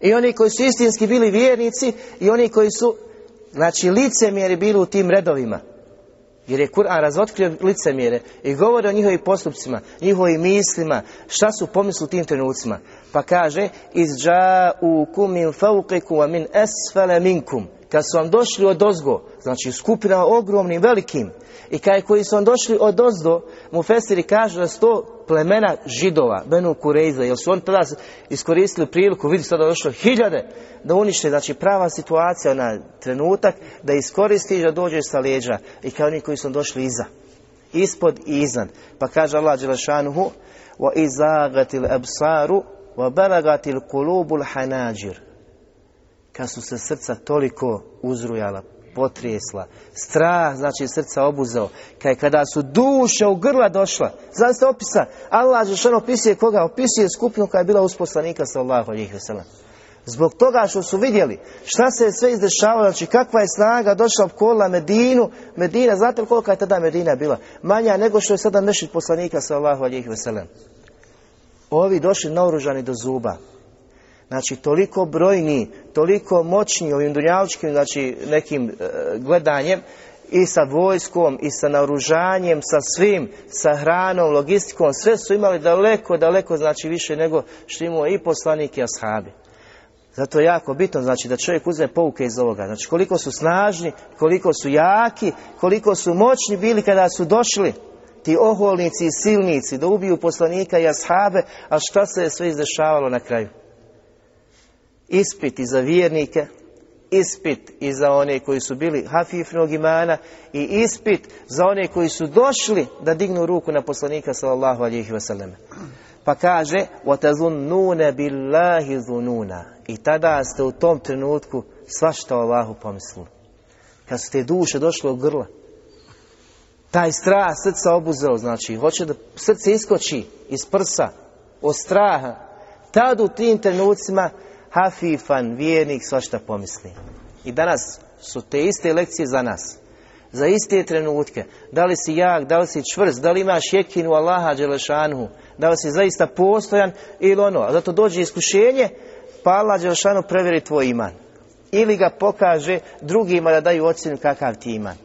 S1: I oni koji su istinski bili vjernici i oni koji su, znači, licemjeri bili u tim redovima. Jer je Kur'an razotkrio licemjere i govori o njihovim postupcima, njihovim mislima, šta su pomisli u tim trenucima. Pa kaže, iz kum min fauqikum wa min esfale minkum. Kad su vam došli od ozgo, znači skupina ogromnim, velikim, i kaj koji su vam došli od ozdo, mu Fesiri kaže da su to plemena židova, Benu Kurejza, jer su oni tada iskoristili priliku, vidi sada došlo hiljade, da unište, znači prava situacija na trenutak, da iskoristi i da dođe sa leđa, i kao oni koji su došli iza, ispod i iznad. Pa kaže Allah Đelešanuhu, wa izagatil absaru, wa balagatil kulubul hanađir. Kad su se srca toliko uzrujala, potrijesla. Strah, znači srca obuzeo. Kaj kada su duše u grla došla. Znači se opisa. Allah Žešan opisuje koga? Opisuje skupinu koja je bila uz poslanika sallahu alihi Zbog toga što su vidjeli šta se je sve izdešavalo, znači kakva je snaga došla opkolila Medinu. Medina, znate li kolika je tada Medina bila? Manja nego što je sada mešit poslanika sallahu alihi veselem. Ovi došli naoružani do zuba. Znači, toliko brojni, toliko moćni ovim dunjaličkim, znači, nekim e, gledanjem, i sa vojskom, i sa naoružanjem, sa svim, sa hranom, logistikom, sve su imali daleko, daleko, znači, više nego što imao i poslanik i ashabi. Zato je jako bitno, znači, da čovjek uzme pouke iz ovoga. Znači, koliko su snažni, koliko su jaki, koliko su moćni bili kada su došli ti oholnici i silnici da ubiju poslanika i ashabe, a šta se je sve izdešavalo na kraju? ispit i za vjernike, ispit i za one koji su bili hafifnog imana i ispit za one koji su došli da dignu ruku na poslanika sallallahu alejhi ve. Pa kaže: "Wa billahi zununa." I tada ste u tom trenutku svašta Allahu pomislili. Kad su te duše došle u grla, taj strah srca obuzeo, znači, hoće da srce iskoči iz prsa od straha. Tad u tim trenucima hafifan vjernik svašta pomisli. I danas su te iste lekcije za nas. Za iste trenutke. Da li si jak, da li si čvrst, da li imaš jekinu Allaha Đelešanu, da li si zaista postojan ili ono. A zato dođe iskušenje, pa Allah Đelešanu preveri tvoj iman. Ili ga pokaže drugima da daju ocjenu kakav ti iman.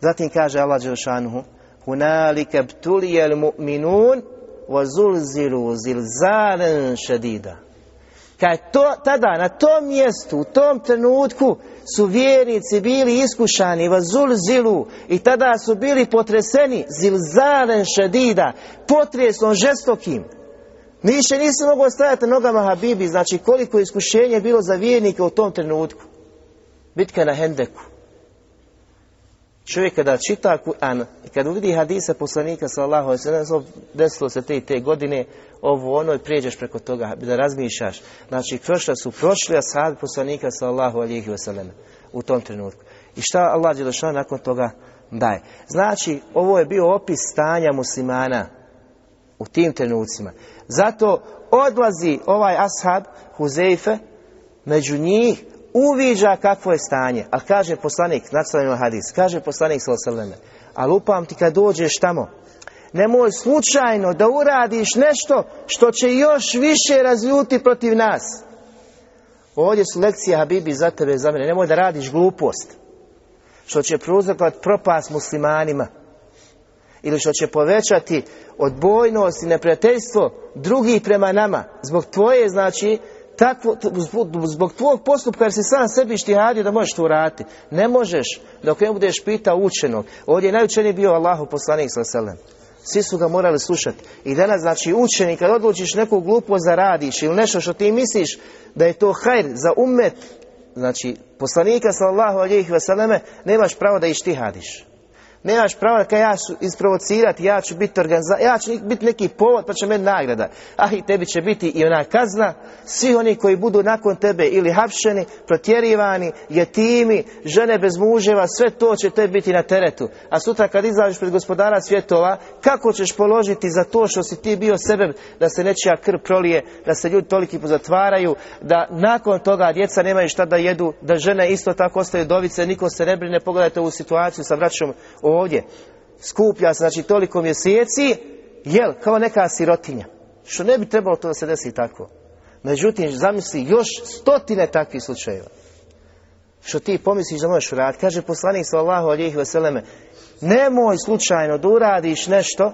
S1: Zatim kaže Allah Đelešanu, Hunalike btulijel mu'minun wa zulzilu zilzalen šedida. Kad to, tada, na tom mjestu, u tom trenutku su vjernici bili iskušani, vazul zilu, i tada su bili potreseni, zilzalen šedida, potresom žestokim. Više nisi mogao stajati nogama Habibi, znači koliko iskušenje je bilo za vjernike u tom trenutku. Bitka na Hendeku. Čovjek kada čita Kur'an i kada vidi hadise poslanika sallallahu alejhi ve desilo se te i te godine, ovo ono i prijeđeš preko toga da razmišljaš. Znači prošla su prošli ashabi poslanika sallallahu alejhi ve sellem u tom trenutku. I šta Allah dželle nakon toga daje? Znači ovo je bio opis stanja muslimana u tim trenucima. Zato odlazi ovaj ashab Huzeife među njih uviđa kakvo je stanje. A kaže poslanik, nastavljamo hadis, kaže poslanik sallallahu ali upam ti kad dođeš tamo, nemoj slučajno da uradiš nešto što će još više razljuti protiv nas. Ovdje su lekcije Habibi za tebe i za mene. Nemoj da radiš glupost. Što će prouzrokovati propast muslimanima. Ili što će povećati odbojnost i neprijateljstvo drugih prema nama. Zbog tvoje, znači, takvo, zbog tvog postupka jer si sam sebi štihadio da možeš to uraditi. Ne možeš dok ne budeš pitao učenog. Ovdje je najučeniji bio Allahu poslanik sa selem. Svi su ga morali slušati. I danas, znači, učeni, kad odlučiš neku glupo zaradiš ili nešto što ti misliš da je to hajr za umet, znači, poslanika sallallahu alihi vseleme, nemaš pravo da ih štihadiš. Nemaš pravo da ja ću isprovocirati, ja ću biti organiza, ja ću biti neki povod pa će meni nagrada. A i tebi će biti i ona kazna, svi oni koji budu nakon tebe ili hapšeni, protjerivani, jetimi, žene bez muževa, sve to će tebi biti na teretu. A sutra kad izađeš pred gospodara svjetova, kako ćeš položiti za to što si ti bio sebe da se nečija krv prolije, da se ljudi toliki pozatvaraju, da nakon toga djeca nemaju šta da jedu, da žene isto tako ostaju dovice, niko se ne brine, pogledajte ovu situaciju sa vraćom ovdje skuplja se, znači toliko mjeseci, jel, kao neka sirotinja. Što ne bi trebalo to da se desi tako. Međutim, zamisli još stotine takvih slučajeva. Što ti pomisliš da možeš uraditi. Kaže poslanik sallahu alijih veseleme, nemoj slučajno da uradiš nešto,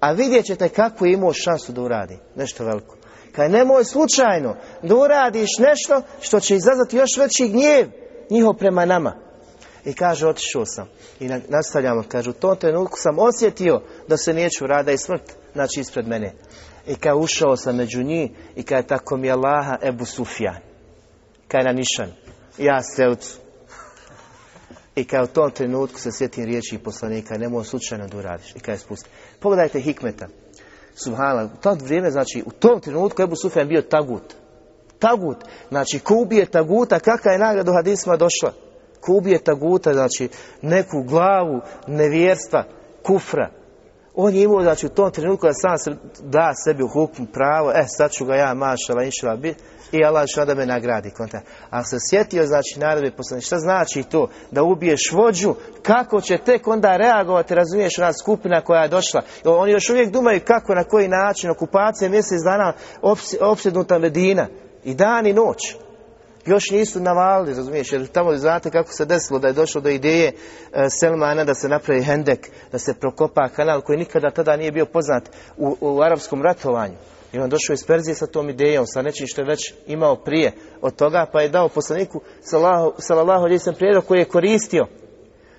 S1: a vidjet ćete kako je imao šansu da uradi. Nešto veliko. Kaj nemoj slučajno da uradiš nešto što će izazvati još veći gnjev njihov prema nama. I kaže, otišao sam. I nastavljamo, kaže, u tom trenutku sam osjetio da se neću rada i smrt, znači ispred mene. I kad ušao sam među njih i kad je tako mi Allaha Ebu Sufjan. Kad je na nišan. Ja strelcu. I kad u tom trenutku se sjetim riječi poslanika, nemoj slučajno da uradiš. I kad je spusti. Pogledajte hikmeta. Subhanallah, u tom vrijeme, znači, u tom trenutku Ebu Sufjan bio tagut. Tagut. Znači, ko ubije taguta, kakva je nagrada u hadisma došla? Ko ubije taguta, znači neku glavu nevjerstva, kufra. On je imao, znači u tom trenutku da sam se da sebi u hukmu pravo, e sad ću ga ja mašala, inšala bit, i Allah će da me nagradi. Konta. A se sjetio, znači, narodbe poslani, šta znači to? Da ubiješ vođu, kako će tek onda reagovati, razumiješ, ona skupina koja je došla. Oni još uvijek dumaju kako, na koji način, okupacija mjesec dana, opsjednuta Medina, i dan i noć još nisu navalili, razumiješ, jer tamo znate kako se desilo da je došlo do ideje e, Selmana da se napravi hendek, da se prokopa kanal koji nikada tada nije bio poznat u, u arapskom ratovanju. I on došao iz Perzije sa tom idejom, sa nečim što je već imao prije od toga, pa je dao poslaniku sallallahu alaihi sam prijedlog koji je koristio.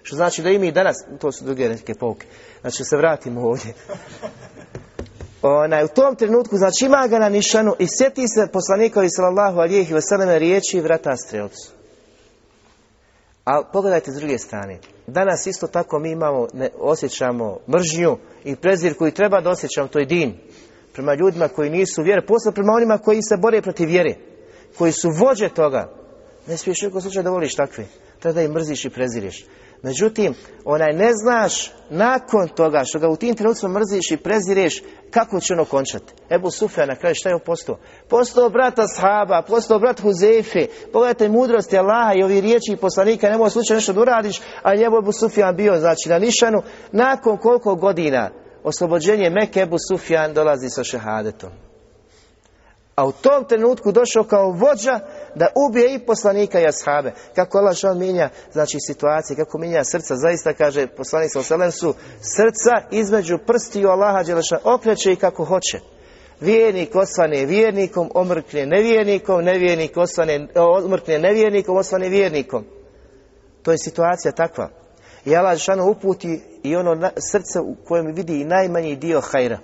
S1: Što znači da i mi danas, to su druge neke pouke, znači se vratimo ovdje onaj, u tom trenutku, znači ima ga na nišanu i sjeti se poslanikovi sallallahu alijih i veselene riječi vrata strelcu. A pogledajte s druge strane. Danas isto tako mi imamo, ne, osjećamo mržnju i prezir koji treba da osjećamo, to je din. Prema ljudima koji nisu vjere, posebno prema onima koji se bore protiv vjere. Koji su vođe toga. Ne smiješ u slučaju da voliš takve. Treba da ih mrziš i prezireš. Međutim, onaj ne znaš nakon toga što ga u tim trenucima mrziš i prezireš, kako će ono končati? Ebu Sufja na kraju šta je postao? Postao brata Ashaba, postao brat Huzefe. Pogledajte mudrosti Allaha i ovi riječi poslanika, nemoj slučaj nešto da uradiš, a njemu Ebu Sufjan bio, znači na Nišanu, nakon koliko godina oslobođenje Meke Ebu Sufjan dolazi sa šehadetom a u tom trenutku došao kao vođa da ubije i poslanika i ashabe. Kako Allah što mijenja znači, situacije, kako mijenja srca. Zaista kaže poslanik sa su srca između prstiju Allaha Đeleša okreće i kako hoće. Vjernik osvane vjernikom, omrkne nevjernikom, nevjernik osvane, omrkne nevjernikom, osvane vjernikom. To je situacija takva. I Allah Žešanu uputi i ono srce u kojem vidi i najmanji dio hajra.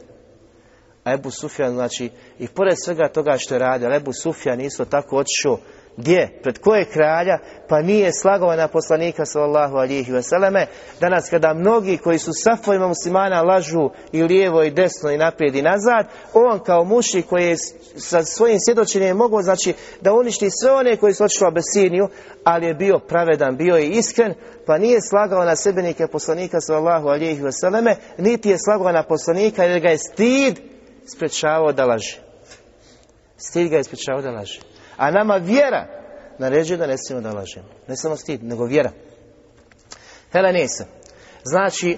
S1: A Ebu Sufjan, znači, i pored svega toga što je radio, Ebu Sufjan isto tako otišao gdje? Pred koje kralja? Pa nije slagao na poslanika sallallahu alihi vseleme. Danas kada mnogi koji su safovima muslimana lažu i lijevo i desno i naprijed i nazad, on kao muši koji je sa svojim svjedočenjem mogao znači da uništi sve one koji su otišli u Abesiniju, ali je bio pravedan, bio je iskren, pa nije slagao na sebenike poslanika sallallahu alihi vseleme, niti je slagao na poslanika jer ga je stid sprečavao da laže. Stid ga je sprečavao da laže. A nama vjera naređuje da ne smijemo da lažemo. Ne samo stid, nego vjera. Helenisa. Znači,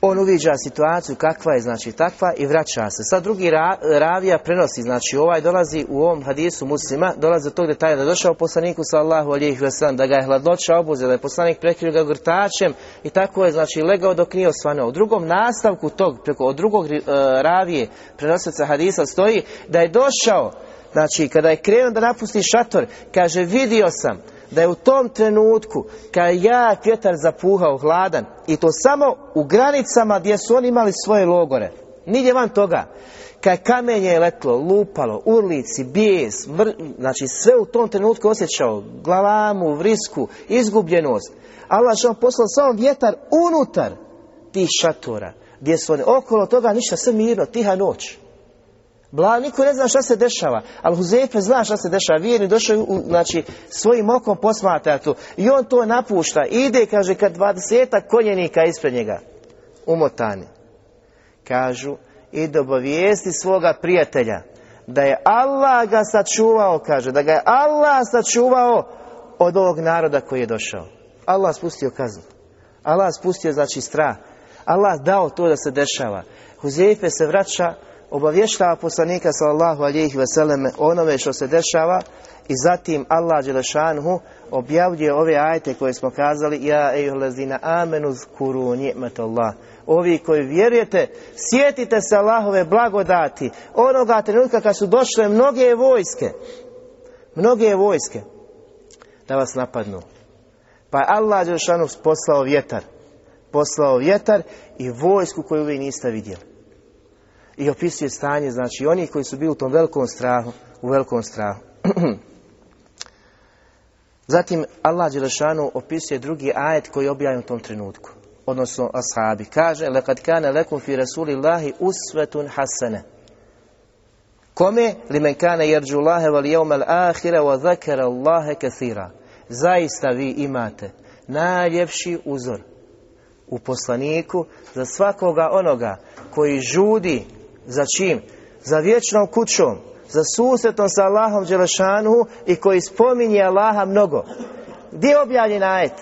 S1: on uviđa situaciju kakva je, znači takva i vraća se. Sad drugi ravija prenosi, znači ovaj dolazi u ovom hadisu muslima, dolazi do tog detalja da je došao poslaniku sallahu alijih veselam, da ga je hladnoća obuzela, da je poslanik prekrio ga grtačem i tako je, znači, legao dok nije osvanuo. U drugom nastavku tog, preko od drugog uh, ravije prenosaca hadisa stoji da je došao Znači, kada je krenuo da napusti šator, kaže, vidio sam da je u tom trenutku, kada je jak vjetar zapuhao hladan, i to samo u granicama gdje su oni imali svoje logore. Nigdje van toga. Kad kamenje je letlo, lupalo, urlici, bijes, mr... znači sve u tom trenutku osjećao, glavamu, vrisku, izgubljenost. Allah vam poslao samo vjetar unutar tih šatora, gdje su oni okolo toga ništa, sve mirno, tiha noć. Bla, niko ne zna šta se dešava, ali Huzefe zna šta se dešava, vjerni došao u, znači, svojim okom posmatra tu i on to napušta, ide, kaže, kad dvadesetak konjenika ispred njega, umotani, kažu, i do obavijesti svoga prijatelja, da je Allah ga sačuvao, kaže, da ga je Allah sačuvao od ovog naroda koji je došao. Allah spustio kaznu. Allah spustio, znači, strah. Allah dao to da se dešava. Huzefe se vraća obavještava poslanika sallallahu alihi veseleme onome što se dešava i zatim Allah Đelešanhu objavljuje ove ajte koje smo kazali ja ejuhlazina amenu zkuru Allah ovi koji vjerujete sjetite se Allahove blagodati onoga trenutka kad su došle mnoge vojske mnoge vojske da vas napadnu. Pa je Allah Đelešanhu poslao vjetar poslao vjetar i vojsku koju vi niste vidjeli i opisuje stanje, znači oni koji su bili u tom velikom strahu, u velikom strahu. Zatim Allah Đelešanu opisuje drugi ajet koji objavljen u tom trenutku, odnosno ashabi. Kaže, lekad kane lekum fi rasulillahi usvetun hasene. Kome li men kane jerđu Allahe val jeumel ahire wa zakara Allahe kathira. Zaista vi imate najljepši uzor u poslaniku za svakoga onoga koji žudi za čim? Za vječnom kućom, za susretom sa Allahom Đelešanuhu i koji spominje Allaha mnogo. Gdje je objavljen ajet?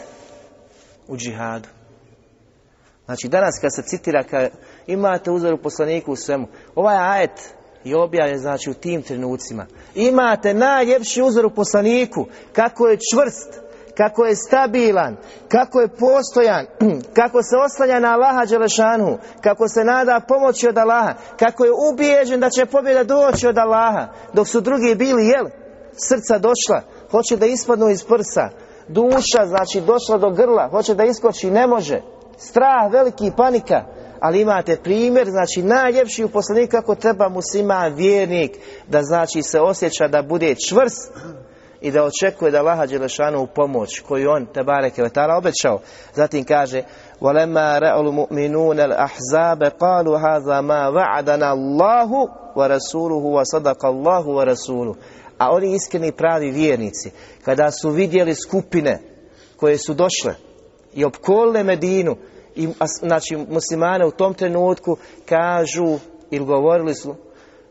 S1: U džihadu. Znači danas kad se citira, kad imate uzor u poslaniku u svemu, ovaj ajet je objavljen znači u tim trenucima. Imate najljepši uzor u poslaniku, kako je čvrst, kako je stabilan, kako je postojan, kako se oslanja na Allaha Đelešanu, kako se nada pomoći od Allaha, kako je ubijeđen da će pobjeda doći od Allaha, dok su drugi bili, jel, srca došla, hoće da ispadnu iz prsa, duša, znači, došla do grla, hoće da iskoči, ne može, strah, veliki panika, ali imate primjer, znači najljepši u poslaniku kako treba musliman vjernik da znači se osjeća da bude čvrst i da očekuje da Allaha Đelešanu u pomoć koju on te bareke obećao. Zatim kaže: mu'minun al-ahzab qalu hadha ma Allahu wa rasuluhu wa. A oni iskreni pravi vjernici kada su vidjeli skupine koje su došle i opkolile Medinu i znači muslimane u tom trenutku kažu ili govorili su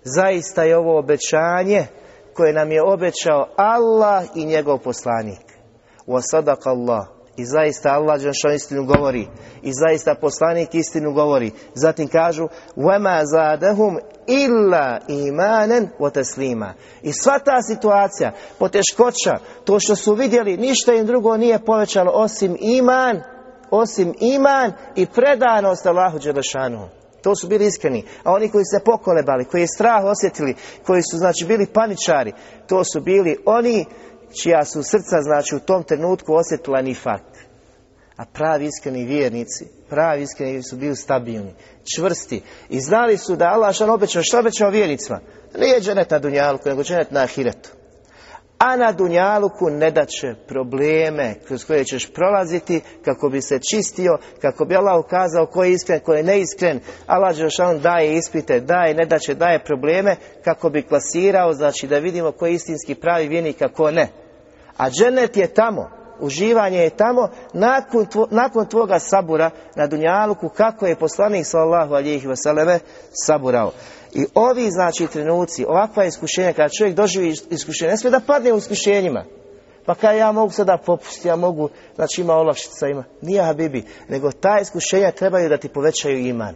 S1: zaista je ovo obećanje koje nam je obećao Allah i njegov poslanik. Wa sadaka Allah. I zaista Allah što istinu govori. I zaista poslanik istinu govori. Zatim kažu وَمَا زَادَهُمْ إِلَّا إِمَانًا وَتَسْلِيمًا I sva ta situacija, poteškoća, to što su vidjeli, ništa im drugo nije povećalo osim iman, osim iman i predanost Allahu Đelešanu. To su bili iskreni. A oni koji se pokolebali, koji je strah osjetili, koji su znači bili paničari, to su bili oni čija su srca znači u tom trenutku osjetila nifak. A pravi iskreni vjernici, pravi iskreni su bili stabilni, čvrsti i znali su da Allah šan obećao, što obećao vjernicima? Nije dženet na dunjalku, nego dženet na ahiretu. A na dunjaluku ne da će probleme kroz koje ćeš prolaziti kako bi se čistio, kako bi Allah ukazao ko je iskren, ko je neiskren. Allah on daje ispite, daje ne da će, daje probleme kako bi klasirao, znači da vidimo ko je istinski pravi vjernik, a ko ne. A dženet je tamo, uživanje je tamo nakon, nakon tvoga sabura na Dunjaluku kako je poslanik sallahu alijih vseleme saburao. I ovi znači trenuci, ovakva iskušenja, kada čovjek doživi iskušenje, ne smije da padne u iskušenjima. Pa kada ja mogu sada popustiti, ja mogu, znači ima olakšica, ima. Nije Habibi, nego ta iskušenja trebaju da ti povećaju iman.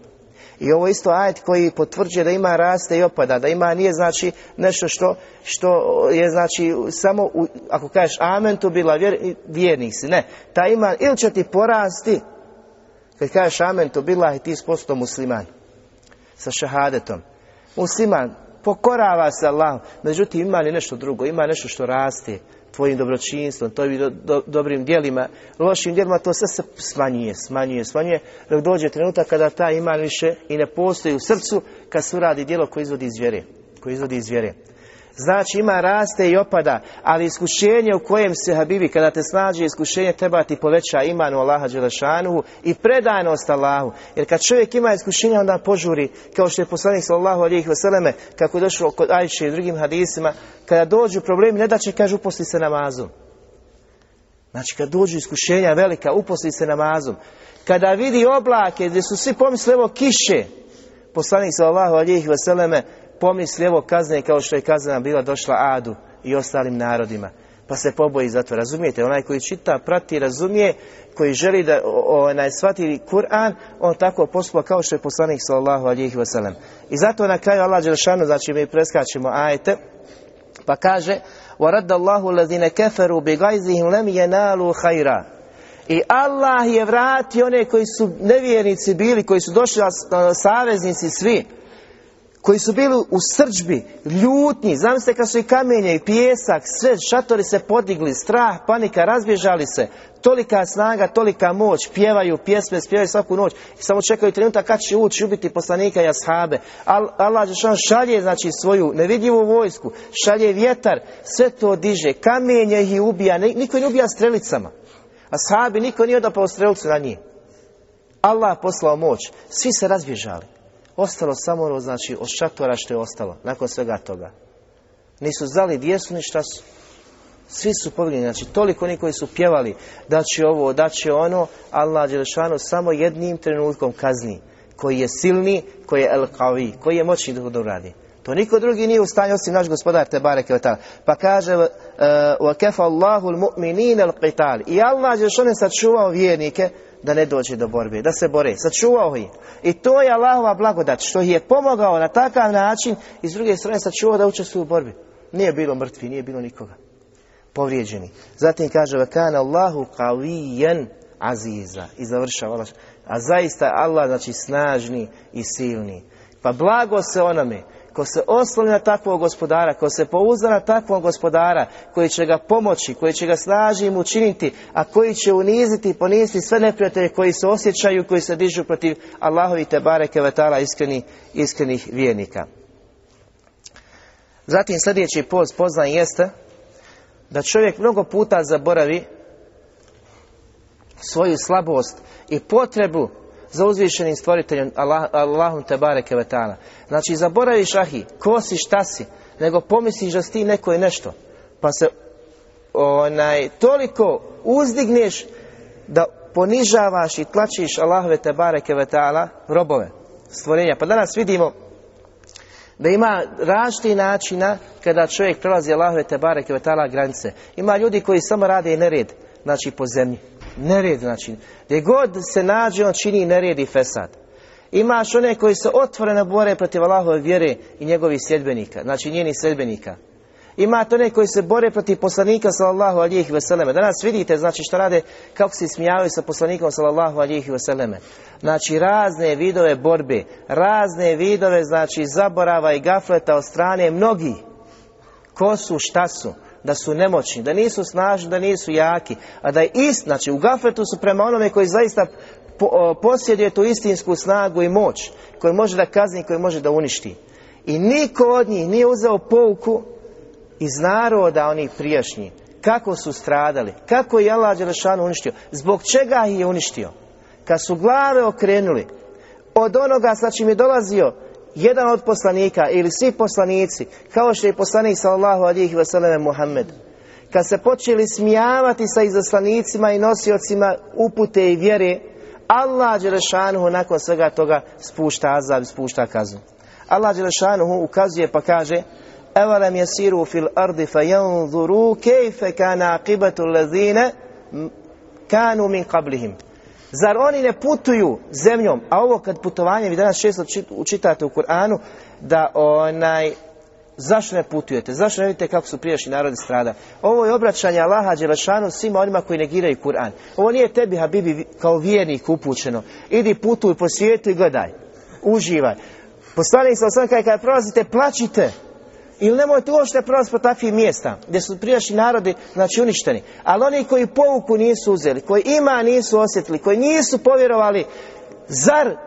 S1: I ovo isto ajet koji potvrđuje da ima raste i opada, da ima nije znači nešto što, što je znači samo, u, ako kažeš amen to bila vjer, vjernik si, ne. Ta ima, ili će ti porasti, kad kažeš amen to bila i ti posto musliman sa šahadetom. Musliman, pokorava se Allah, međutim ima li nešto drugo, ima nešto što raste tvojim dobročinstvom, tvojim do, dobrim djelima, lošim djelima, to sve se smanjuje, smanjuje, smanjuje, dok dođe trenutak kada ta ima više i ne postoji u srcu, kad se uradi djelo koje izvodi iz vjere, koje izvodi iz vjere. Znači ima raste i opada, ali iskušenje u kojem se Habibi, kada te snađe iskušenje, treba ti poveća iman Allaha Đelešanuhu i predajnost Allahu. Jer kad čovjek ima iskušenja, onda požuri, kao što je poslanik sallahu alijih veseleme, kako je došlo kod Ajše i drugim hadisima, kada dođu problemi, ne da će, kaže, uposli se namazom. Znači, kad dođu iskušenja velika, uposli se namazom. Kada vidi oblake gdje su svi pomisli, evo kiše, poslanik sallahu alijih veseleme, pomisli evo kazne kao što je kazna bila došla Adu i ostalim narodima. Pa se poboji za to. Razumijete? Onaj koji čita, prati, razumije, koji želi da onaj shvati Kur'an, on tako posluha kao što je poslanik sallallahu alihi wasallam. I zato na kraju Allah Đelšanu, znači mi preskačemo ajte, pa kaže وَرَدَّ اللَّهُ الَّذِينَ كَفَرُوا بِغَيْزِهِمْ لَمْ يَنَالُوا خَيْرًا i Allah je vratio one koji su nevjernici bili, koji su došli saveznici svi, koji su bili u srđbi, ljutnji, zamislite kad su i kamenje i pijesak, sve šatori se podigli, strah, panika, razbježali se, tolika snaga, tolika moć, pjevaju pjesme, spjevaju svaku noć samo čekaju trenutak kad će ući ubiti poslanika i ashabe. Al, Allah šalje znači svoju nevidljivu vojsku, šalje vjetar, sve to diže, kamenje ih ubija, niko ne ubija strelicama. Ashabi, niko nije odapao strelicu na njih. Allah poslao moć, svi se razbježali. Ostalo samo ono, znači, od šatora što je ostalo, nakon svega toga. Nisu znali gdje su ni šta su. Svi su pobjegli, znači toliko oni koji su pjevali da će ovo, da će ono, Allah Đelešanu samo jednim trenutkom kazni, koji je silni, koji je el koji je moćni da to uradi. To niko drugi nije u stanju osim naš gospodar te bareke Pa kaže wa kafa Allahu al-mu'minina al-qital. I Allah je sačuvao vjernike da ne dođe do borbe, da se bore, sačuvao ih. I to je Allahova blagodat, što ih je pomogao na takav način i s druge strane sačuvao da učestvuju u borbi. Nije bilo mrtvi, nije bilo nikoga. Povrijeđeni. Zatim kaže, kana Allahu qawiyan aziza. I završava A zaista Allah, znači snažni i silni. Pa blago se onome ko se osloni na takvog gospodara, ko se pouzda na takvog gospodara, koji će ga pomoći, koji će ga snažnim učiniti, a koji će uniziti i poniziti sve neprijatelje koji se osjećaju, koji se dižu protiv Allahovi te bareke vetala iskreni, iskrenih vjernika. Zatim sljedeći poz poznaj jeste da čovjek mnogo puta zaboravi svoju slabost i potrebu za uzvišenim stvoriteljem Allah, Allahom te bareke vetala. Znači zaboraviš ahi, ko si, šta si, nego pomisliš da si ti neko i nešto. Pa se onaj, toliko uzdigneš da ponižavaš i tlačiš Allahove te bareke vetala robove, stvorenja. Pa danas vidimo da ima različitih načina kada čovjek prelazi Allahove te bareke vetala granice. Ima ljudi koji samo rade i nered, znači po zemlji. Nered, znači, gdje god se nađe, on čini nered i fesad. Imaš one koji se otvoreno bore protiv Allahove vjere i njegovih sljedbenika, znači njenih sljedbenika. Imate one koji se bore protiv poslanika sallallahu alijih veseleme. Danas vidite znači što rade, kako se smijavaju sa poslanikom sallallahu alijih veseleme. Znači razne vidove borbe, razne vidove znači zaborava i gafleta od strane mnogi. Ko su, šta su? Da su nemoćni, da nisu snažni, da nisu jaki, a da je ist, znači u gafletu su prema onome koji zaista posjeduje tu istinsku snagu i moć, koji može da kazni, koji može da uništi. I niko od njih nije uzeo pouku iz naroda onih prijašnjih. Kako su stradali, kako je Allah Đelešanu uništio, zbog čega ih je uništio. Kad su glave okrenuli od onoga sa čim je dolazio jedan od poslanika ili svi poslanici, kao što je poslanik sallallahu alihi wasallam Muhammed, kad se počeli smijavati sa izaslanicima i nosiocima upute i vjere, Allah Đelešanuhu nakon svega toga spušta azab, spušta kaznu. Allah Đelešanuhu ukazuje pa kaže Evalem jesiru fil ardi fa janzuru kejfe kana akibatu lezine kanu min qablihim. Zar oni ne putuju zemljom? A ovo kad putovanje, vi danas često učitate u Kur'anu, da onaj, zašto ne putujete? Zašto ne vidite kako su prijašnji narodi strada? Ovo je obraćanje Allaha Đelešanu svima onima koji negiraju Kur'an. Ovo nije tebi, Habibi, kao vjernik upućeno. Idi putuj po svijetu i gledaj. Uživaj. Poslanik sam sam kada prolazite, plaćite. Ili nemojte uopšte prolaziti po takvih mjesta gdje su prijašnji narodi znači uništeni. Ali oni koji povuku nisu uzeli, koji ima nisu osjetili, koji nisu povjerovali, zar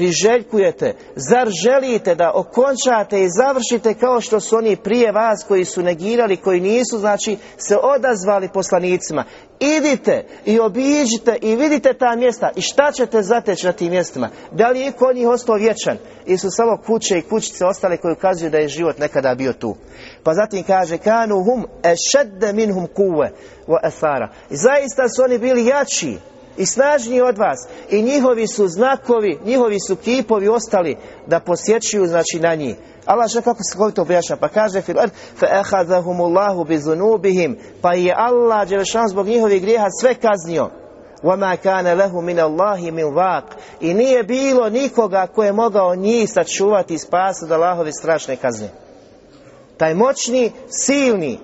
S1: priželjkujete, zar želite da okončate i završite kao što su oni prije vas koji su negirali, koji nisu znači se odazvali poslanicima. Idite i obiđite i vidite ta mjesta i šta ćete zateći na tim mjestima. Da li je kod njih ostao vječan ili su samo kuće i kućice ostale koji ukazuju da je život nekada bio tu. Pa zatim kaže kanu hum ešedde minhum kuve wa I zaista su oni bili jači i snažniji od vas i njihovi su znakovi, njihovi su kipovi ostali da posjećuju znači na njih. Allah što kako se to objašnja, pa kaže fil ard fa akhadhahumullahu bi zunubihim, pa je Allah dželešan zbog njihovih grijeha sve kaznio. وَمَا كَانَ لَهُ مِنَ اللَّهِ مِنْ وَاقٍ I nije bilo nikoga ko je mogao njih sačuvati i spasiti od Allahove strašne kazne. Taj moćni, silni,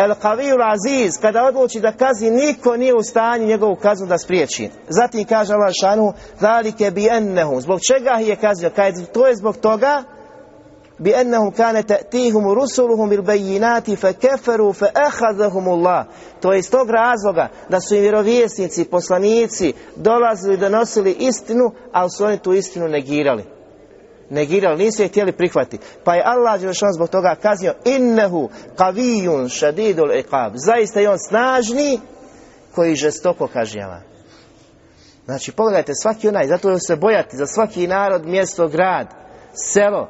S1: El Kavijul Aziz, kada odluči da kazi, niko nije u stanju njegovu kaznu da spriječi. Zatim kaže Allah šanu, zalike bi ennehu. Zbog čega je kaznio? Kaže, to je zbog toga, bi ennehum kane ta'tihum rusuluhum bil bejinati fe keferu fe Allah. To je iz tog razloga da su im vjerovjesnici, poslanici dolazili, donosili istinu, ali su oni tu istinu negirali negirali, nisu je htjeli prihvatiti. Pa je Allah Đelešan zbog toga kaznio innehu kavijun šadidul iqab. Zaista je on snažni koji žestoko kažnjava. Znači, pogledajte, svaki onaj, zato se bojati za svaki narod, mjesto, grad, selo,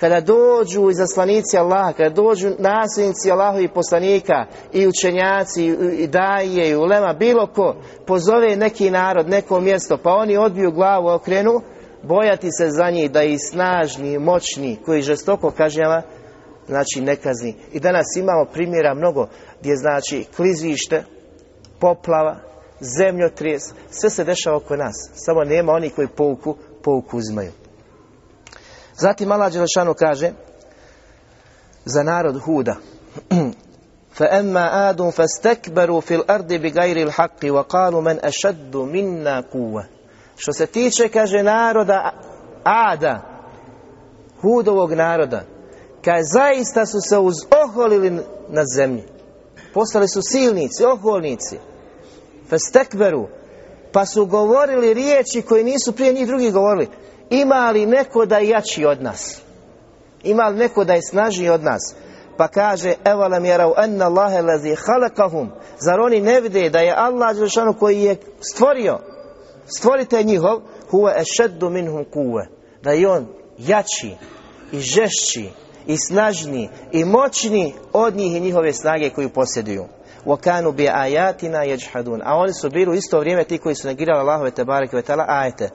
S1: kada dođu izaslanici Allaha, kada dođu nasljednici Allahovi poslanika i učenjaci i daje i ulema, bilo ko pozove neki narod, neko mjesto, pa oni odbiju glavu, okrenu, bojati se za njih da i snažni, moćni, koji žestoko kažnjava, znači ne kazni. I danas imamo primjera mnogo gdje znači klizište, poplava, zemljotres, sve se dešava oko nas. Samo nema oni koji pouku, pouku uzimaju. Zatim Allah Đelešanu kaže za narod Huda فأما آدٌ فاستكبروا في الأرض بغير الحق وقالوا من أشد منا قوة što se tiče, kaže, naroda Ada, hudovog naroda, kaže, zaista su se uzoholili na zemlji. Postali su silnici, oholnici. Festekberu. Pa su govorili riječi koje nisu prije njih drugi govorili. Ima li neko da je jači od nas? Ima li neko da je snažniji od nas? Pa kaže, evo lam jerau enna Allahe lazi halakahum. Zar oni ne vide da je Allah koji je stvorio stvorite njihov huwa ešeddu minhum kuwe da je on jači i žešći i snažniji i moćni od njih i njihove snage koju posjeduju وَكَانُوا بِآيَاتِنَا يَجْحَدُونَ A oni su bili u isto vrijeme ti koji su negirali Allahove tebareke ve ta'ala ajete.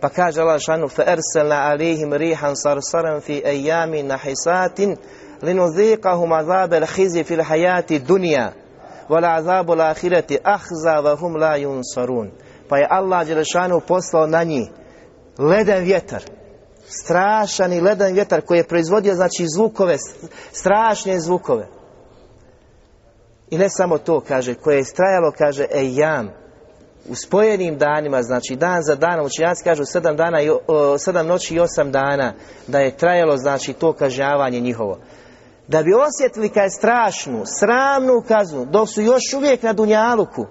S1: Pa kaže Allah šanu فَأَرْسَلْنَا عَلَيْهِمْ رِيحًا صَرْصَرًا فِي أَيَّامٍ نَحِسَاتٍ لِنُذِيقَهُمْ عَذَابَ الْخِزْيِ فِي الْحَيَاةِ الدُّنْيَا وَلَعَذَابُ الْآخِرَةِ أَخْزَى وَهُمْ لَا يُنصَرُونَ pa je Allah Đelešanu poslao na njih leden vjetar strašan i ledan vjetar koji je proizvodio znači zvukove, strašne zvukove. I ne samo to, kaže, koje je strajalo, kaže, ejam, u spojenim danima, znači dan za danom, učenjaci kažu sedam, dana i, sedam noći i osam dana, da je trajalo, znači, to kažnjavanje njihovo. Da bi osjetili je strašnu, sramnu kaznu, dok su još uvijek na Dunjaluku,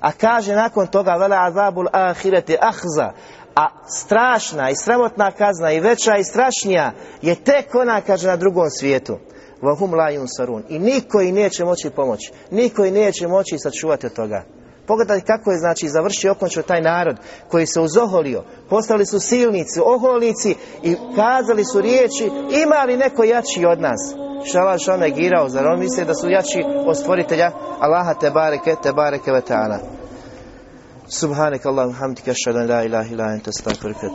S1: a kaže nakon toga, vela azabul ahirete ahza, a strašna i sramotna kazna i veća i strašnija je tek ona, kaže, na drugom svijetu. Vahum la sarun. I niko i neće moći pomoći. Niko i neće moći sačuvati od toga. Pogledajte kako je znači završio okončio taj narod koji se uzoholio. Postali su silnici, oholnici i kazali su riječi ima li neko jači od nas? Šala šome girao, zar on misli da su jači od stvoritelja Allaha te bareke, te bareke ve ta'ala. Subhanak Allahum hamdika šadan la ilaha ila enta stakvrika